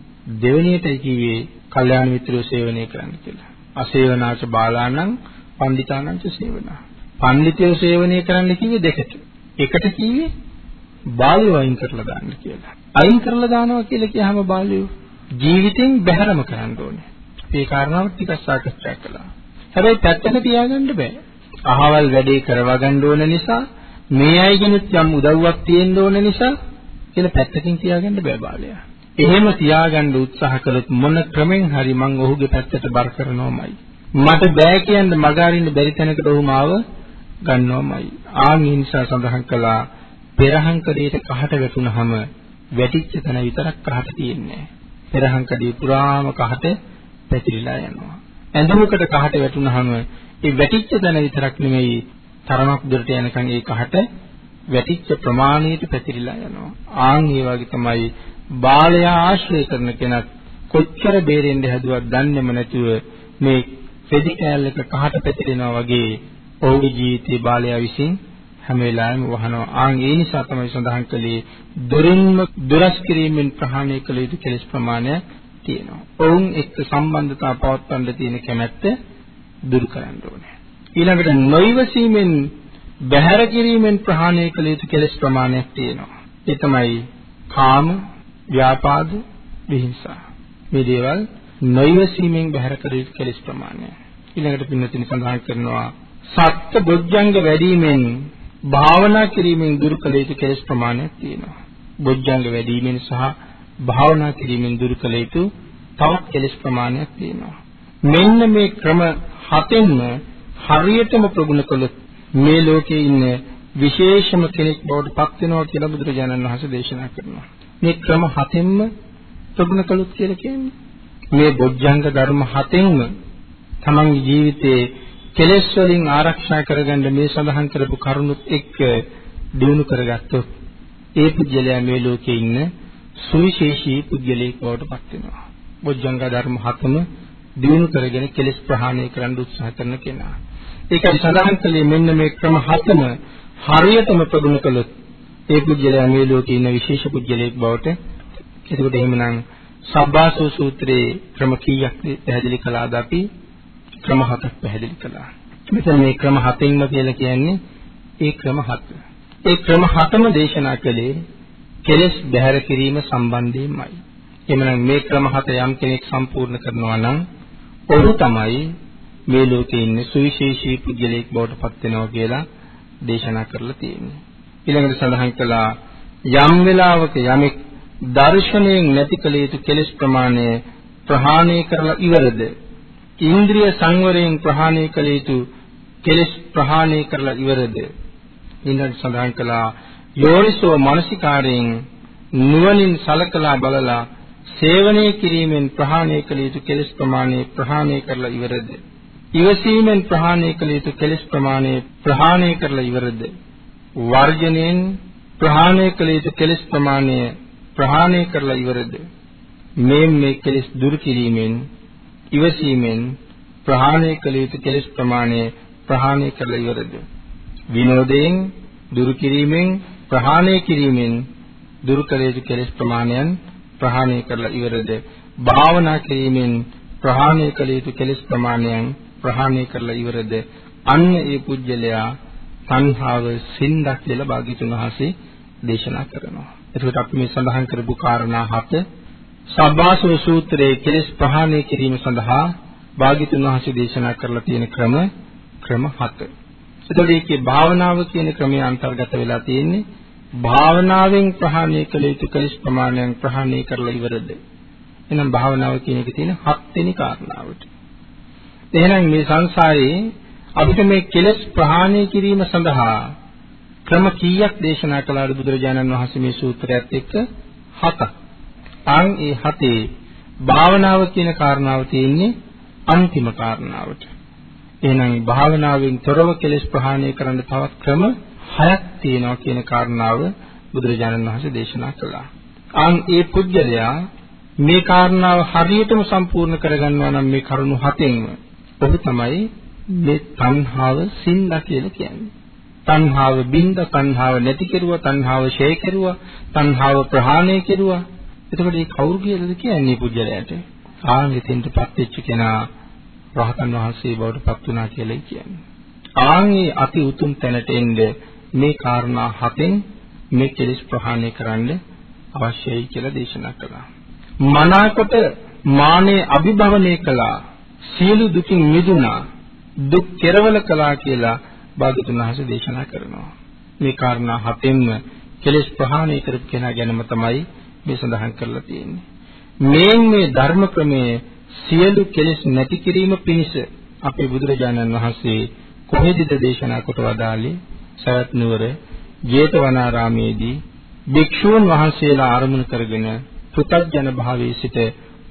දෙවෙනියටයි කිව්වේ කල්යාණ මිත්‍රයෝ සේවනය කරන්න කියලා. අසේවනාච බාලාණං පණ්ඩිතානංච සේවනා. පණ්ඩිතයෝ සේවනය කරන්න කිව්වේ දෙකට. එකට කිව්වේ බාල්‍යෝ අයින් කරලා දාන්න කියලා. අයින් කරලා දානවා කියලා කියහම බාල්‍යෝ ජීවිතෙන් බැහැරම කරන්න ඕනේ. මේ කාරණාව ටිකක් සාකච්ඡා කළා. හැබැයි පැත්තක තියාගන්න බෑ. අහවල් වැඩේ කරවා ගන්න ඕන නිසා මේ අයගෙනුත් යම් උදව්වක් තියෙන්න ඕන නිසා කියලා පැත්තකින් තියාගන්න බෑ බාලයා. එහෙම තියාගන්න උත්සාහ කළොත් මොන ක්‍රමෙන් හරි මං ඔහුගේ පැත්තට බර කරනවමයි. මට බෑ කියන්න මග අරින්න බැරි තැනකට ඔහු මාව ගන්නවමයි. ආන් ඒ නිසා සඳහන් කළා පෙරහංකඩේට කහට වැටුනහම වැටිච්ච තැන විතරක් කහට තියෙන්නේ. පෙරහංකඩේ පුරාම කහට පැතිරිලා යනවා. ඇඳුමකට කහට වැටුනහම ඒ වැටිච්ච තැන විතරක් නෙමෙයි තරමක් දුරට යනකන් ඒ කහට වැටිච්ච ප්‍රමාණයට පැතිරිලා යනවා. ආන් ඒ වගේ තමයි බාලය ආශ්‍රය කරන කෙනත් කොච්චර බේරෙන්න හැදුවත් දන්නේම නැතුව මේ රෙදි කෑල්ලක කහට පැතිරෙනවා වගේ ඔහුගේ ජීවිතේ බාලය විසින් හැම වෙලාවෙම වහනවා. ආන් ඒ නිසා තමයි සඳහන් කළේ දොරින්ම දුරස් කිරීමෙන් ප්‍රහාණය කළ යුතු කෙලෙස් ප්‍රමාණය තියෙනවා. ඔවුන් එක්ක සම්බන්ධතාව පවත්වන්න තියෙන කැමැත්ත දුරු කරන්න ඕනේ. ඊළඟට නොයිවසීමෙන් බැහැර කිරීමෙන් ප්‍රහාණය කළ යුතු කෙලෙස් ප්‍රමාණයක් තියෙනවා. ඒ තමයි කාම, ව්‍යාපාද, විහිංසා. මේ දේවල් නොයිවසීමෙන් බැහැර කළ යුතු කෙලෙස් ප්‍රමාණය. ඊළඟට පින්නතින් සඳහන් කරනවා සත්‍ය බොජ්ජංග වැඩිවීමෙන් භාවනා කිරීමෙන් දුරු කළ යුතු කෙලෙස් ප්‍රමාණයක් තියෙනවා. බොජ්ජංග වැඩිවීමෙන් සහ භාවනා කිරීමෙන් දුරු කළ යුතු තවත් කෙලෙස් ප්‍රමාණයක් තියෙනවා. මෙන්න මේ ක්‍රම හතෙන්ම හරියටම ප්‍රගුණ කළොත් මේ ලෝකේ ඉන්න විශේෂම කෙනෙක් බවට පත් වෙනවා කියලා බුදුරජාණන් වහන්සේ දේශනා කරනවා. මේ ක්‍රම හතෙන්ම ප්‍රගුණ කළොත් කියලා කියන්නේ මේ බොජ්ජංග ධර්ම හතෙන්ම තමන්ගේ ජීවිතේ කෙලෙස් වලින් ආරක්ෂා කරගන්න මේ සඳහන් කරපු කරුණුත් එක්ක දිනු කරගත්තොත් ඒ පුජ්‍යලයා මේ ලෝකේ ඉන්න සුවිශේෂී පුජ්‍යලයක් බවට පත් වෙනවා. බොජ්ජංග ධර්ම හතම දිනු කරගෙන කෙලෙස් ප්‍රහාණය කරන්න උත්සාහ කරන කෙනා. ඒකයි සඳහන් කළේ මෙන්න මේ ක්‍රම හතම හරියටම ප්‍රගුණ කළොත් ඒ පුජ්‍යලයා මේ ලෝකේ ඉන්න විශේෂ පුජ්‍යලයක් බවට එතකොට එහෙමනම් සබ්බාසෝ සූත්‍රයේ ක්‍රම කීයක් පැහැදිලි කළාද අපි ක්‍රම හතක් පැහැදිලි කළා. මෙතන මේ ක්‍රම හතින්ම කියලා කියන්නේ ඒ ක්‍රම හත. ඒ ක්‍රම හතම දේශනා කළේ කෙලෙස් බැහැර කිරීම සම්බන්ධයෙන්මයි. එhmenan මේ ක්‍රම හත යම් කෙනෙක් සම්පූර්ණ කරනවා නම් ඔහු තමයි මේ ලෝකේ ඉන්නේ සුවිශේෂී පුද්ගලයෙක් බවට පත් වෙනවා කියලා දේශනා කරලා තියෙන්නේ. ඊළඟට සඳහන් කළා යම් වෙලාවක යමෙක් දර්ශනයෙන් නැති කළ යුතු කෙලෙස් ප්‍රමාණය ප්‍රහාණය කරලා ඉවරද ඉන්ද්‍රිය සංවරයෙන් ප්‍රහාණය කළ යුතු කෙලෙස් ප්‍රහාණය කරලා ඉවරද ඊළඟට සඳහන් කළා යෝනිසෝ මනසිකාරයෙන් නුවණින් සලකලා බලලා සේවනය කිරීමෙන් ප්‍රහාණය කළ යුතු කෙලෙස් ප්‍රමාණය ප්‍රහාණය කරලා ඉවරද ඉවසීමෙන් ප්‍රහාණය කළ යුතු කෙලෙස් ප්‍රමාණය ප්‍රහාණය කරලා ඉවරද? වර්ජණයෙන් ප්‍රහාණය කළ යුතු කෙලෙස් ප්‍රමාණය ප්‍රහාණය කරලා ඉවරද? මේ මේ කෙලෙස් දුරු කිරීමෙන් ඉවසීමෙන් ප්‍රහාණය කළ යුතු කෙලෙස් ප්‍රමාණය ප්‍රහාණය කරලා ඉවරද? විනෝදයෙන් දුරු කිරීමෙන් ප්‍රහාණය කිරීමෙන් දුරු කළ යුතු කෙලෙස් ප්‍රමාණයන් ප්‍රහාණය කරලා ඉවරද? භාවනා කිරීමෙන් ප්‍රහාණය කළ යුතු කෙලෙස් ප්‍රමාණයන් ප්‍රහාණය කරලා ඉවරද අන්න ඒ පුජ්‍යලයා තණ්හාව සින්දක් කියලා භාග්‍යතුන් වහන්සේ දේශනා කරනවා. එතකොට අපි මේ සඳහන් කරපු කාරණා හත සබ්බාසව සූත්‍රයේ කෙලෙස් ප්‍රහාණය කිරීම සඳහා භාග්‍යතුන් වහන්සේ දේශනා කරලා තියෙන ක්‍රම ක්‍රම හත. එතකොට මේකේ භාවනාව කියන ක්‍රමය අන්තර්ගත වෙලා තියෙන්නේ භාවනාවෙන් ප්‍රහාණය කළ යුතු කෙලෙස් ප්‍රමාණයන් ප්‍රහාණය කරලා ඉවරද. එහෙනම් භාවනාව කියන එක තියෙන හත්වෙනි කාරණාවට. එහෙනම් මේ සංසාරේ අපිට මේ කෙලෙස් ප්‍රහාණය කිරීම සඳහා ක්‍රම කීයක් දේශනා කළාද බුදුරජාණන් වහන්සේ මේ සූත්‍රයත් එක්ක හතක්. අන් ඒ හතේ භාවනාව කියන කාරණාව තියෙන්නේ අන්තිම කාරණාවට. එහෙනම් භාවනාවෙන් තොරව කෙලෙස් ප්‍රහාණය කරන්න තවත් ක්‍රම හයක් තියෙනවා කියන කාරණාව බුදුරජාණන් වහන්සේ දේශනා කළා. අන් ඒ පුජ්‍යලයා මේ කාරණාව හරියටම සම්පූර්ණ කරගන්නවා නම් මේ කරුණු හතෙන්ම ඔහු තමයි මේ තණ්හාව සින්දා කියලා කියන්නේ. තණ්හාව බින්ද තණ්හාව නැති කෙරුවා තණ්හාව ෂේ කෙරුවා තණ්හාව ප්‍රහාණය කෙරුවා. එතකොට මේ කවුරු කියලාද කියන්නේ පුජ්‍යලයට? ආන්ගෙතින්ටපත් වෙච්ච කෙනා රහතන් වහන්සේ බවට පත් වුණා කියලා කියන්නේ. ආන්ගේ අති උතුම් තැනට එන්න මේ කාරණා හතෙන් මේ කෙලෙස් ප්‍රහාණය කරන්න අවශ්‍යයි කියලා දේශනා කළා. මනාකොට මානේ අභිභවනය කළා. සියලු දුකින් මිදුණා. දුක් කෙරවල කළා කියලා භාගතුන් වහන්සේ දේශනා කරනවා. මේ කාරණා හතෙන්ම කෙලෙස් ප්‍රහාණය කරපු කෙනා ගැනම තමයි මේ සඳහන් කරලා තියෙන්නේ. මේ මේ ධර්ම ක්‍රමයේ සියලු කෙලෙස් නැති කිරීම පිණිස අපේ බුදුරජාණන් වහන්සේ කොහෙදද දේශනා කොට වදාළේ? සවැත් නුවර ජේතවනාරාමේදී භික්ෂූන් වහන්සේලා ආරමුණු කරගෙන පෘථග්ජන භාවයේ සිට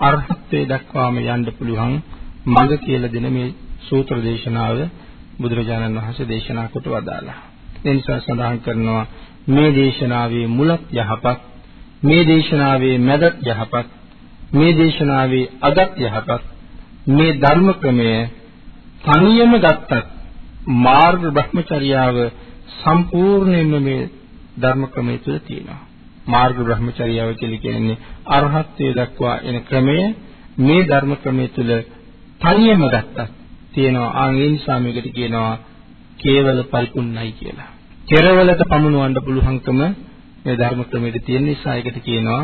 අරහත්ත්වයට දක්වාම යන්න පුළුවන් මඟ කියලා දෙන මේ සූත්‍ර දේශනාව බුදුරජාණන් වහන්සේ දේශනා කොට වදාළා. ඒ නිසා සඳහන් කරනවා මේ දේශනාවේ මුලත් යහපත් මේ දේශනාවේ මැදත් යහපත් මේ දේශනාවේ අගත් යහපත් මේ ධර්ම ක්‍රමය තනියම ගත්තත් මාර්ග භ්‍රමචර්යාව සම්පූර්ණයෙන්ම මේ ධර්ම ක්‍රමය තුළ තියෙනවා. මාර්ග භ්‍රමචර්යාව කියලා කියන්නේ අරහත්ත්වයට දක්වා එන ක්‍රමය මේ ධර්ම ක්‍රමය තුළ තනියම ගත්තත් තියෙනවා. ආන් ඒ නිසා මේකට කියනවා කේවල පරිපුන්නයි කියලා. කෙරවලට පමුණවන්න පුළුවන්කම මේ ධර්ම ක්‍රමයේ තියෙන නිසා ඒකට කියනවා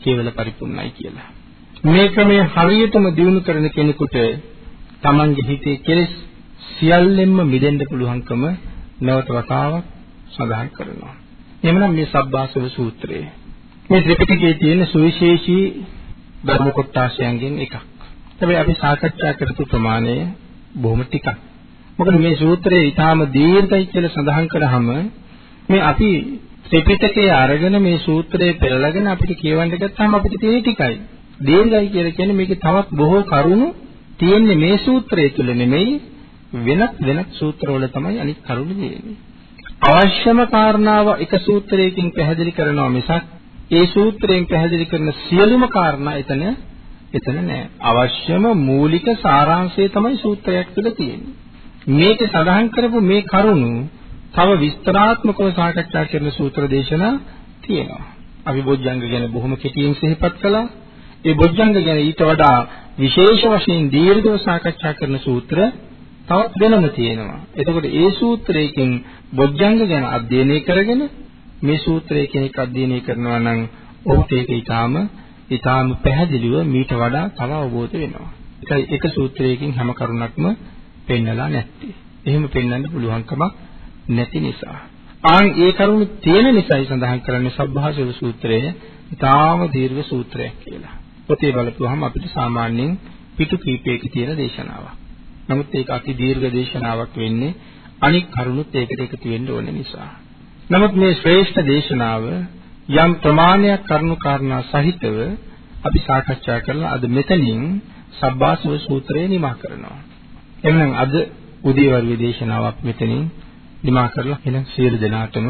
කේවල පරිපුන්නයි කියලා. මේ ක්‍රමය හරියටම දිනු කරන කෙනෙකුට Tamange හිතේ කෙලෙස් සියල්ලෙන්ම මිදෙන්න පුළුවන්කම නැවත වතාවක් සඳහන් කරනවා. එhmenan මේ සබ්බාසව සූත්‍රය. මේ ත්‍රිපිටකයේ තියෙන සුවිශේෂී ධර්ම කොටසයන්ගෙන් එකක්. හැබැයි අපි සාකච්ඡා කරපු ප්‍රමාණය බොහොම ටිකක්. මොකද මේ සූත්‍රයේ ඊටාම දීර්ඝයි කියලා සඳහන් කරාම මේ අපි ත්‍රිපිටකයේ අරගෙන මේ සූත්‍රය පෙරලගෙන අපිට කියවන්න ගත්තාම අපිට තියෙන්නේ ටිකයි. දීර්ඝයි කියලා කියන්නේ මේකේ තවත් බොහෝ කරුණු තියෙන්නේ මේ සූත්‍රය තුළ නෙමෙයි වෙනත් වෙනත් සූත්‍රවල තමයි අනිත් කරුණු තියෙන්නේ. අවශ්‍යම කාරණාව එක සූත්‍රයකින් පැහැදිලි කරනවා මිසක් ඒ සූත්‍රයෙන් පැහැදිලි කරන සියලුම කාරණා එතන එතන නෑ. අවශ්‍යම මූලික සාරාංශය තමයි සූත්‍රයක් තුළ තියෙන්නේ. මේක සඳහන් කරපු මේ කරුණු තව විස්තරාත්මකව සාකච්ඡා කරන සූත්‍ර දේශනා තියෙනවා. අපි බොජ්ජංග ගැන බොහොම කෙටියෙන් සිහිපත් කළා. ඒ බොජ්ජංග ගැන ඊට වඩා විශේෂ වශයෙන් දීර්ඝව සාකච්ඡා කරන සූත්‍ර තවත් වෙනම තියෙනවා. එතකොට ඒ සූත්‍රයකින් බොජ්ජංග ගැන අධ්‍යයනය කරගෙන මේ සූත්‍රය කෙනෙක් අධ්‍යයනය කරනවා නම් ඔහුට ඒක ඊටාම ඊටාම පැහැදිලිව මීට වඩා තව අවබෝධ වෙනවා. ඒකයි එක සූත්‍රයකින් හැම කරුණක්ම පෙන්නලා නැත්තේ. එහෙම පෙන්වන්න පුළුවන්කමක් නැති නිසා. ආන් ඒ කරුණු තියෙන නිසායි සඳහන් කරන්නේ සබ්භාසව සූත්‍රය ඊටාම දීර්ඝ සූත්‍රයක් කියලා. පොතේ බලපුවහම අපිට සාමාන්‍යයෙන් පිටු කීපයක තියෙන දේශනාවක්. නමුත් ඒක අති දීර්ඝ දේශනාවක් වෙන්නේ අනික් කරුණුත් ඒකට එකතු වෙන්න ඕන නිසා. නමුත් මේ ශ්‍රේෂ්ඨ දේශනාව යම් ප්‍රමාණයක් කරුණු කාරණා සහිතව අපි සාකච්ඡා කරලා අද මෙතනින් සබ්බාසව සූත්‍රය නිමා කරනවා. එhmenan අද උදේවරුේ දේශනාවක් මෙතනින් නිමා කරලා එහෙනම් සියලු දෙනාටම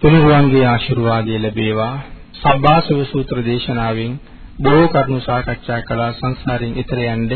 තුනුරුවන්ගේ ආශිර්වාදය ලැබේවා. සබ්බාසව සූත්‍ර දේශනාවෙන් බොහෝ කරුණු සාකච්ඡා කළා සංසාරයෙන් ඈතර යන්න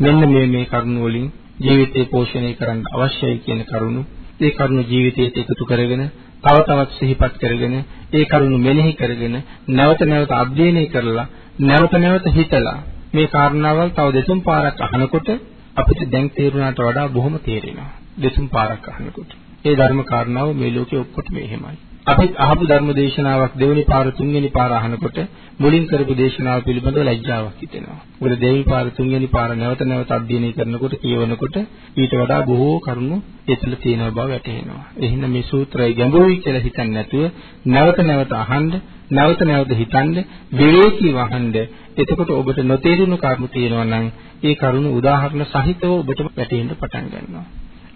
මෙන්න මේ මේ කරුණු වලින් ජීවිතේ පෝෂණය කරන්න අවශ්‍යයි කියන කරුණු ඒ කරුණු ජීවිතයට එකතු කරගෙන තව තවත් සිහිපත් කරගෙන ඒ කරුණු මෙනෙහි කරගෙන නැවත නැවත අධ්‍යයනය කරලා නැවත නැවත හිතලා මේ කාරණාවල් තව දෙතුන් පාරක් අහනකොට අපිට දැන් තේරුණාට වඩා බොහොම තේරෙනවා. දෙතුන් පාරක් අහනකොට. ඒ ධර්ම කාරණාව මේ ලෝකේ ඔක්කොටම එහෙමයි. අපි අහපු ධර්ම දේශනාවක් දෙවෙනි පාර තුන්වෙනි පාර අහනකොට මුලින් කරපු දේශනාව පිළිබඳව ලැජ්ජාවක් හිතෙනවා. මොකද දෙවෙනි පාර තුන්වෙනි පාර නැවත නැවත අධ්‍යයනය කරනකොට කියවනකොට ඊට වඩා බොහෝ කරුණු ඒතුළ තියෙන බව වැටහෙනවා. එහෙනම් මේ සූත්‍රය ගැඹුරුයි කියලා හිතන්නේ නැතුව නැවත නැවත අහන්න, නැවත නැවත හිතන්න, විවේකීව අහන්න. එතකොට ඔබට නොතේරුණු කරුණු තියෙනවා නම් ඒ කරුණු උදාහරණ සහිතව ඔබට වැටහෙන්න පටන් ගන්නවා.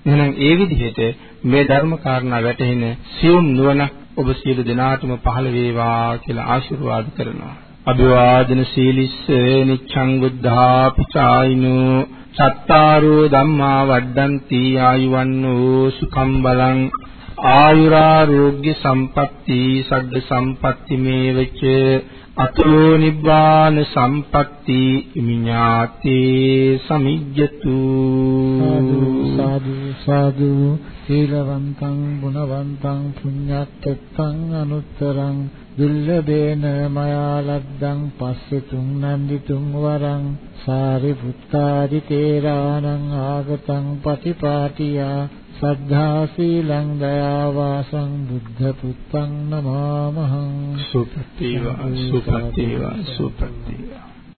එහෙනම් ඒ විදිහට මේ ධර්ම කාරණා වැටහෙන සියුම් නුවණ ඔබ සියලු දෙනාටම පහළ වේවා කියලා ආශිර්වාද කරනවා. අභිවාදන සීලිස්ස නිච්ඡං බුද්ධා පිචායිනෝ. සත්තාරෝ ධම්මා වඩ්ඩಂತಿ ආයුවන්නෝ. සුඛම් බලං ආයුරාෝග්‍ය සම්පatti සග්ග සම්පatti මේවච අතෝ නිබ්බාන සම්පatti ඉමිඤාතේ සමිජ්ජතු। සාදු සාදු සීලවන්තං ගුණවන්තං පුඤ්ඤක්කෙත්තං අනුත්තරං। දුල්ලබේන මයා ලද්දං පස්සෙතුං නන්දිතුං වරං। සාරිපුත්තාදි තේරාණං ආගතං පටිපාටියා। සද්ධා සීලං දයාවාසං බුද්ධ පුත්තං නමාමහං සුපතිවා සුපතිවා සුපතිවා